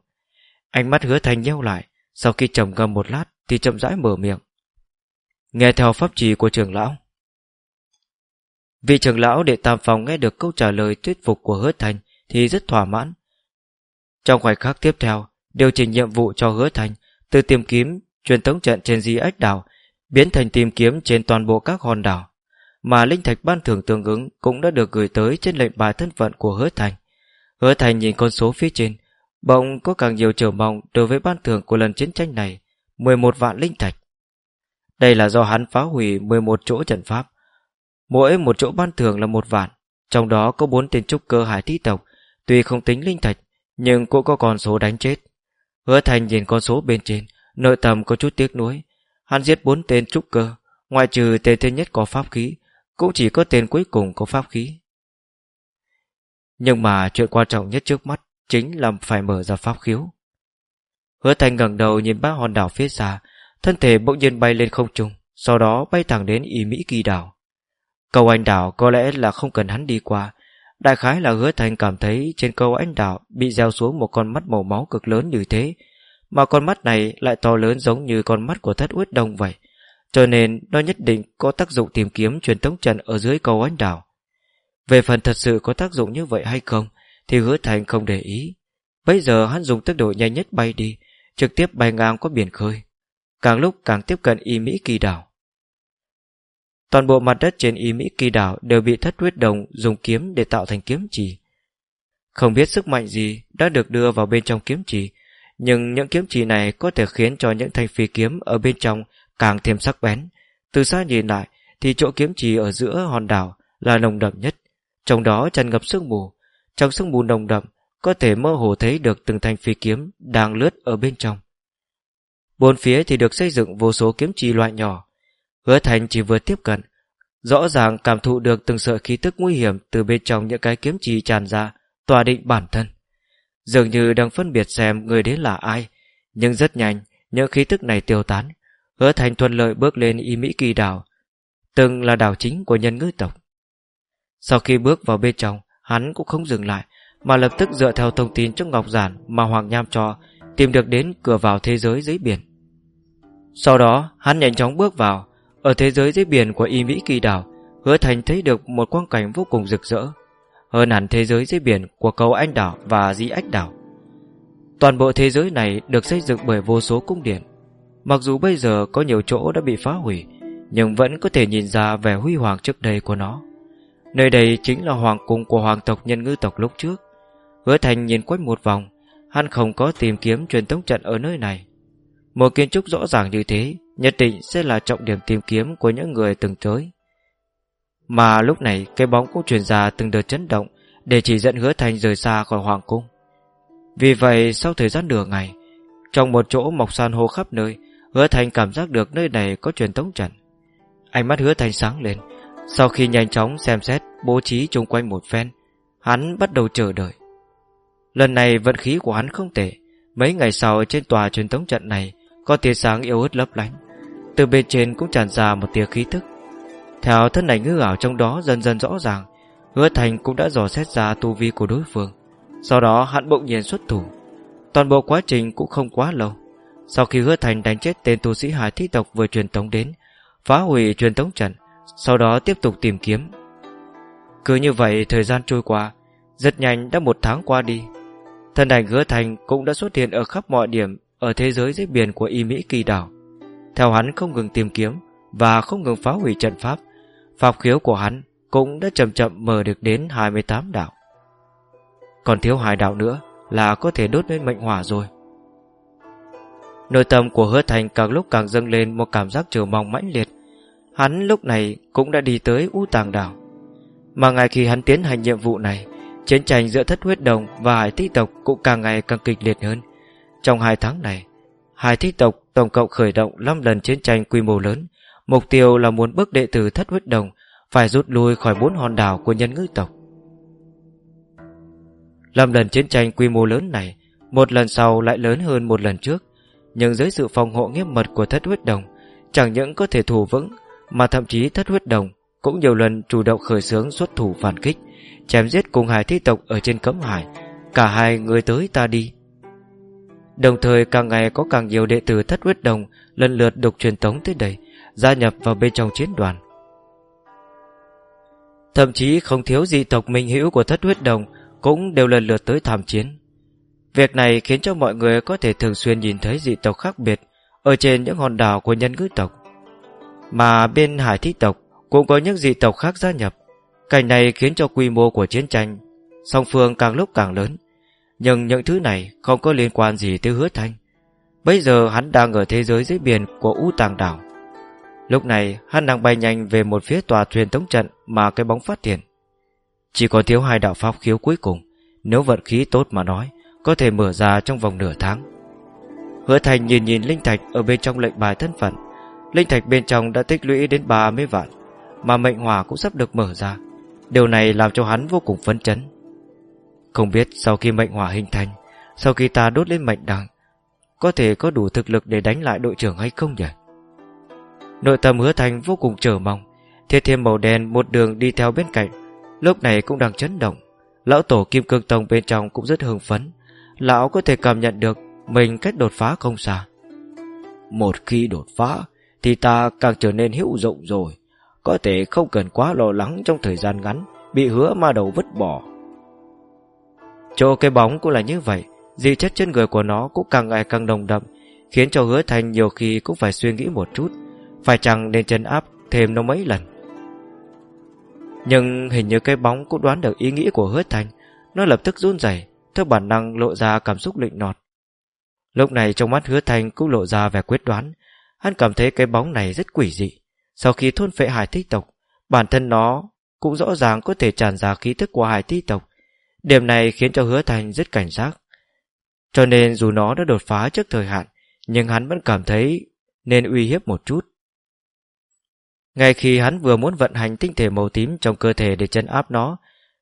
Ánh mắt hứa thành nheo lại, sau khi trầm ngâm một lát thì chậm rãi mở miệng. Nghe theo pháp trì của trưởng lão. Vị trưởng lão đệ tam phòng nghe được câu trả lời thuyết phục của hứa thành thì rất thỏa mãn. Trong khoảnh khắc tiếp theo, điều chỉnh nhiệm vụ cho hứa thành từ tìm kiếm truyền tống trận trên di ếch đảo biến thành tìm kiếm trên toàn bộ các hòn đảo mà linh thạch ban thưởng tương ứng cũng đã được gửi tới trên lệnh bài thân phận của hứa thành. Hứa thành nhìn con số phía trên, bỗng có càng nhiều chờ mong đối với ban thưởng của lần chiến tranh này, 11 vạn linh thạch. Đây là do hắn phá hủy 11 chỗ trận pháp. Mỗi một chỗ ban thưởng là một vạn, trong đó có bốn tên trúc cơ hải thi tộc, tuy không tính linh thạch, Nhưng cũng có con số đánh chết Hứa thành nhìn con số bên trên Nội tâm có chút tiếc nuối Hắn giết bốn tên trúc cơ, ngoại trừ tên thứ nhất có pháp khí, Cũng chỉ có tên cuối cùng có pháp khí. Nhưng mà chuyện quan trọng nhất trước mắt Chính là phải mở ra pháp khiếu. Hứa thành ngẩng đầu nhìn bác hòn đảo phía xa, Thân thể bỗng nhiên bay lên không trung, Sau đó bay thẳng đến Y Mỹ Kỳ đảo. Cầu anh đảo có lẽ là không cần hắn đi qua, Đại khái là hứa thành cảm thấy Trên cầu anh đảo bị gieo xuống một con mắt màu máu cực lớn như thế mà con mắt này lại to lớn giống như con mắt của thất huyết đông vậy. Cho nên, nó nhất định có tác dụng tìm kiếm truyền thống trận ở dưới cầu ánh đảo Về phần thật sự có tác dụng như vậy hay không, Thì hứa thành không để ý. Bây giờ hắn dùng tốc độ nhanh nhất bay đi, Trực tiếp bay ngang qua biển khơi. Càng lúc càng tiếp cận y Mỹ kỳ đảo. Toàn bộ mặt đất trên y Mỹ kỳ đảo Đều bị thất huyết đồng dùng kiếm để tạo thành kiếm chỉ. Không biết sức mạnh gì Đã được đưa vào bên trong kiếm chỉ nhưng những kiếm chỉ này Có thể khiến cho những thanh phi kiếm Ở bên trong càng thêm sắc bén Từ xa nhìn lại Thì chỗ kiếm chỉ ở giữa hòn đảo Là nồng đậm nhất Trong đó tràn ngập sương mù Trong sương mù nồng đậm Có thể mơ hồ thấy được từng thanh phi kiếm Đang lướt ở bên trong Bốn phía thì được xây dựng vô số kiếm trì loại nhỏ. Hứa thành chỉ vừa tiếp cận, rõ ràng cảm thụ được từng sợi khí tức nguy hiểm từ bên trong những cái kiếm trì tràn ra, tòa định bản thân. Dường như đang phân biệt xem người đến là ai, nhưng rất nhanh, những khí tức này tiêu tán. Hứa thành thuận lợi bước lên y Mỹ kỳ đảo, từng là đảo chính của nhân ngư tộc. Sau khi bước vào bên trong, hắn cũng không dừng lại, mà lập tức dựa theo thông tin trong ngọc giản mà Hoàng Nham cho, tìm được đến cửa vào thế giới dưới biển. Sau đó, hắn nhanh chóng bước vào. Ở thế giới dưới biển của Y Mỹ kỳ đảo, hứa thành thấy được một quang cảnh vô cùng rực rỡ. Hơn hẳn thế giới dưới biển của cầu Anh đảo và Di Ách đảo. Toàn bộ thế giới này được xây dựng bởi vô số cung điện. Mặc dù bây giờ có nhiều chỗ đã bị phá hủy, nhưng vẫn có thể nhìn ra vẻ huy hoàng trước đây của nó. Nơi đây chính là hoàng cung của hoàng tộc nhân ngư tộc lúc trước. Hứa thành nhìn quanh một vòng, Hắn không có tìm kiếm truyền thống trận ở nơi này Một kiến trúc rõ ràng như thế Nhất định sẽ là trọng điểm tìm kiếm Của những người từng tới mà lúc này cái bóng cũng truyền ra Từng đợt chấn động Để chỉ dẫn hứa thành rời xa khỏi hoàng cung. Vì vậy, sau thời gian nửa ngày, Trong một chỗ mọc san hô khắp nơi, Hứa thành cảm giác được nơi này có truyền thống trận. Ánh mắt hứa thành sáng lên, Sau khi nhanh chóng xem xét Bố trí chung quanh một phen, Hắn bắt đầu chờ đợi. Lần này vận khí của hắn không tệ, Mấy ngày sau trên tòa truyền thống trận này Có tia sáng yếu ớt lấp lánh. Từ bên trên cũng tràn ra một tia khí thức. Theo thân ảnh hư ảo trong đó dần dần rõ ràng Hứa thành cũng đã dò xét ra tu vi của đối phương. Sau đó hắn bỗng nhiên xuất thủ. Toàn bộ quá trình cũng không quá lâu. Sau khi hứa thành đánh chết tên tu sĩ hải thi tộc vừa truyền tống đến Phá hủy truyền tống trận Sau đó tiếp tục tìm kiếm. Cứ như vậy thời gian trôi qua Rất nhanh đã một tháng qua đi. Thân ảnh hứa thành cũng đã xuất hiện ở khắp mọi điểm ở thế giới dưới biển của Y Mỹ kỳ đảo. Theo hắn không ngừng tìm kiếm và không ngừng phá hủy trận pháp, pháp khiếu của hắn cũng đã chậm chậm mở được đến 28 đạo, Còn thiếu hai đạo nữa là có thể đốt lên mệnh hỏa rồi. Nội tâm của hứa thành càng lúc càng dâng lên một cảm giác chờ mong mãnh liệt. Hắn lúc này cũng đã đi tới U Tàng Đảo. Mà ngày khi hắn tiến hành nhiệm vụ này, Chiến tranh giữa thất huyết đồng và hải thích tộc cũng càng ngày càng kịch liệt hơn. Trong hai tháng này, hải thích tộc tổng cộng khởi động 5 lần chiến tranh quy mô lớn. Mục tiêu là muốn bước đệ tử thất huyết đồng phải rút lui khỏi bốn hòn đảo của nhân ngữ tộc. Lâm lần chiến tranh quy mô lớn này, một lần sau lại lớn hơn một lần trước. Nhưng dưới sự phòng hộ nghiêm mật của thất huyết đồng, chẳng những có thể thủ vững, mà thậm chí thất huyết đồng cũng nhiều lần chủ động khởi xướng xuất thủ phản kích, chém giết cùng hải thi tộc ở trên cấm hải cả hai người tới ta đi đồng thời càng ngày có càng nhiều đệ tử thất huyết đồng lần lượt đục truyền tống tới đây gia nhập vào bên trong chiến đoàn. Thậm chí không thiếu dị tộc minh hữu của thất huyết đồng cũng đều lần lượt tới tham chiến. Việc này khiến cho mọi người có thể thường xuyên nhìn thấy dị tộc khác biệt ở trên những hòn đảo của nhân ngữ tộc. Mà bên hải thích tộc cũng có những dị tộc khác gia nhập. Cảnh này khiến cho quy mô của chiến tranh, song phương càng lúc càng lớn. Nhưng những thứ này không có liên quan gì tới hứa thanh. Bây giờ hắn đang ở thế giới dưới biển của U Tàng Đảo. Lúc này, hắn đang bay nhanh về một phía tòa truyền tống trận mà cái bóng phát hiện. Chỉ còn thiếu hai đạo pháp khiếu cuối cùng, Nếu vận khí tốt mà nói, Có thể mở ra trong vòng nửa tháng. Hứa thành nhìn nhìn linh thạch Ở bên trong lệnh bài thân phận. Linh thạch bên trong đã tích lũy đến 30 vạn, Mà mệnh hỏa cũng sắp được mở ra. Điều này làm cho hắn vô cùng phấn chấn. Không biết sau khi mệnh hỏa hình thành, Sau khi ta đốt lên mệnh đằng Có thể có đủ thực lực để đánh lại đội trưởng hay không nhỉ? Nội tâm hứa thành vô cùng chờ mong. Thiết thiên màu đen một đường đi theo bên cạnh. Lúc này cũng đang chấn động. Lão tổ kim cương tông bên trong cũng rất hưng phấn. Lão có thể cảm nhận được Mình cách đột phá không xa. Một khi đột phá Thì ta càng trở nên hữu dụng rồi. Có thể không cần quá lo lắng Trong thời gian ngắn Bị hứa ma đầu vứt bỏ. Chỗ cái bóng cũng là như vậy. Di chất trên người của nó cũng càng ngày càng nồng đậm Khiến cho hứa thành nhiều khi cũng phải suy nghĩ một chút phải chăng nên chấn áp thêm nó mấy lần? Nhưng hình như cái bóng cũng đoán được ý nghĩ của hứa thành. Nó lập tức run rẩy, theo bản năng lộ ra cảm xúc lịnh nọt. Lúc này trong mắt hứa thành cũng lộ ra vẻ quyết đoán. Hắn cảm thấy cái bóng này rất quỷ dị. Sau khi thôn phệ hải thích tộc, Bản thân nó cũng rõ ràng có thể tràn ra khí thức của hải thi tộc. Điểm này khiến cho hứa thành rất cảnh giác. Cho nên dù nó đã đột phá trước thời hạn, Nhưng hắn vẫn cảm thấy nên uy hiếp một chút ngay khi hắn vừa muốn vận hành tinh thể màu tím trong cơ thể để chân áp nó,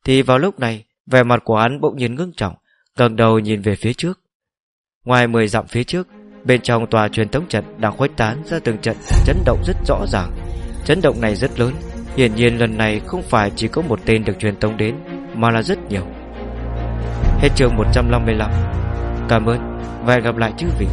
thì vào lúc này, vẻ mặt của hắn bỗng nhiên ngưng trọng, gần đầu nhìn về phía trước. Ngoài 10 dặm phía trước, bên trong tòa truyền tống trận đang khuếch tán ra từng trận chấn động rất rõ ràng. Chấn động này rất lớn, hiển nhiên lần này không phải chỉ có một tên được truyền tống đến, mà là rất nhiều. Hết chương 155. Cảm ơn và hẹn gặp lại chư vị.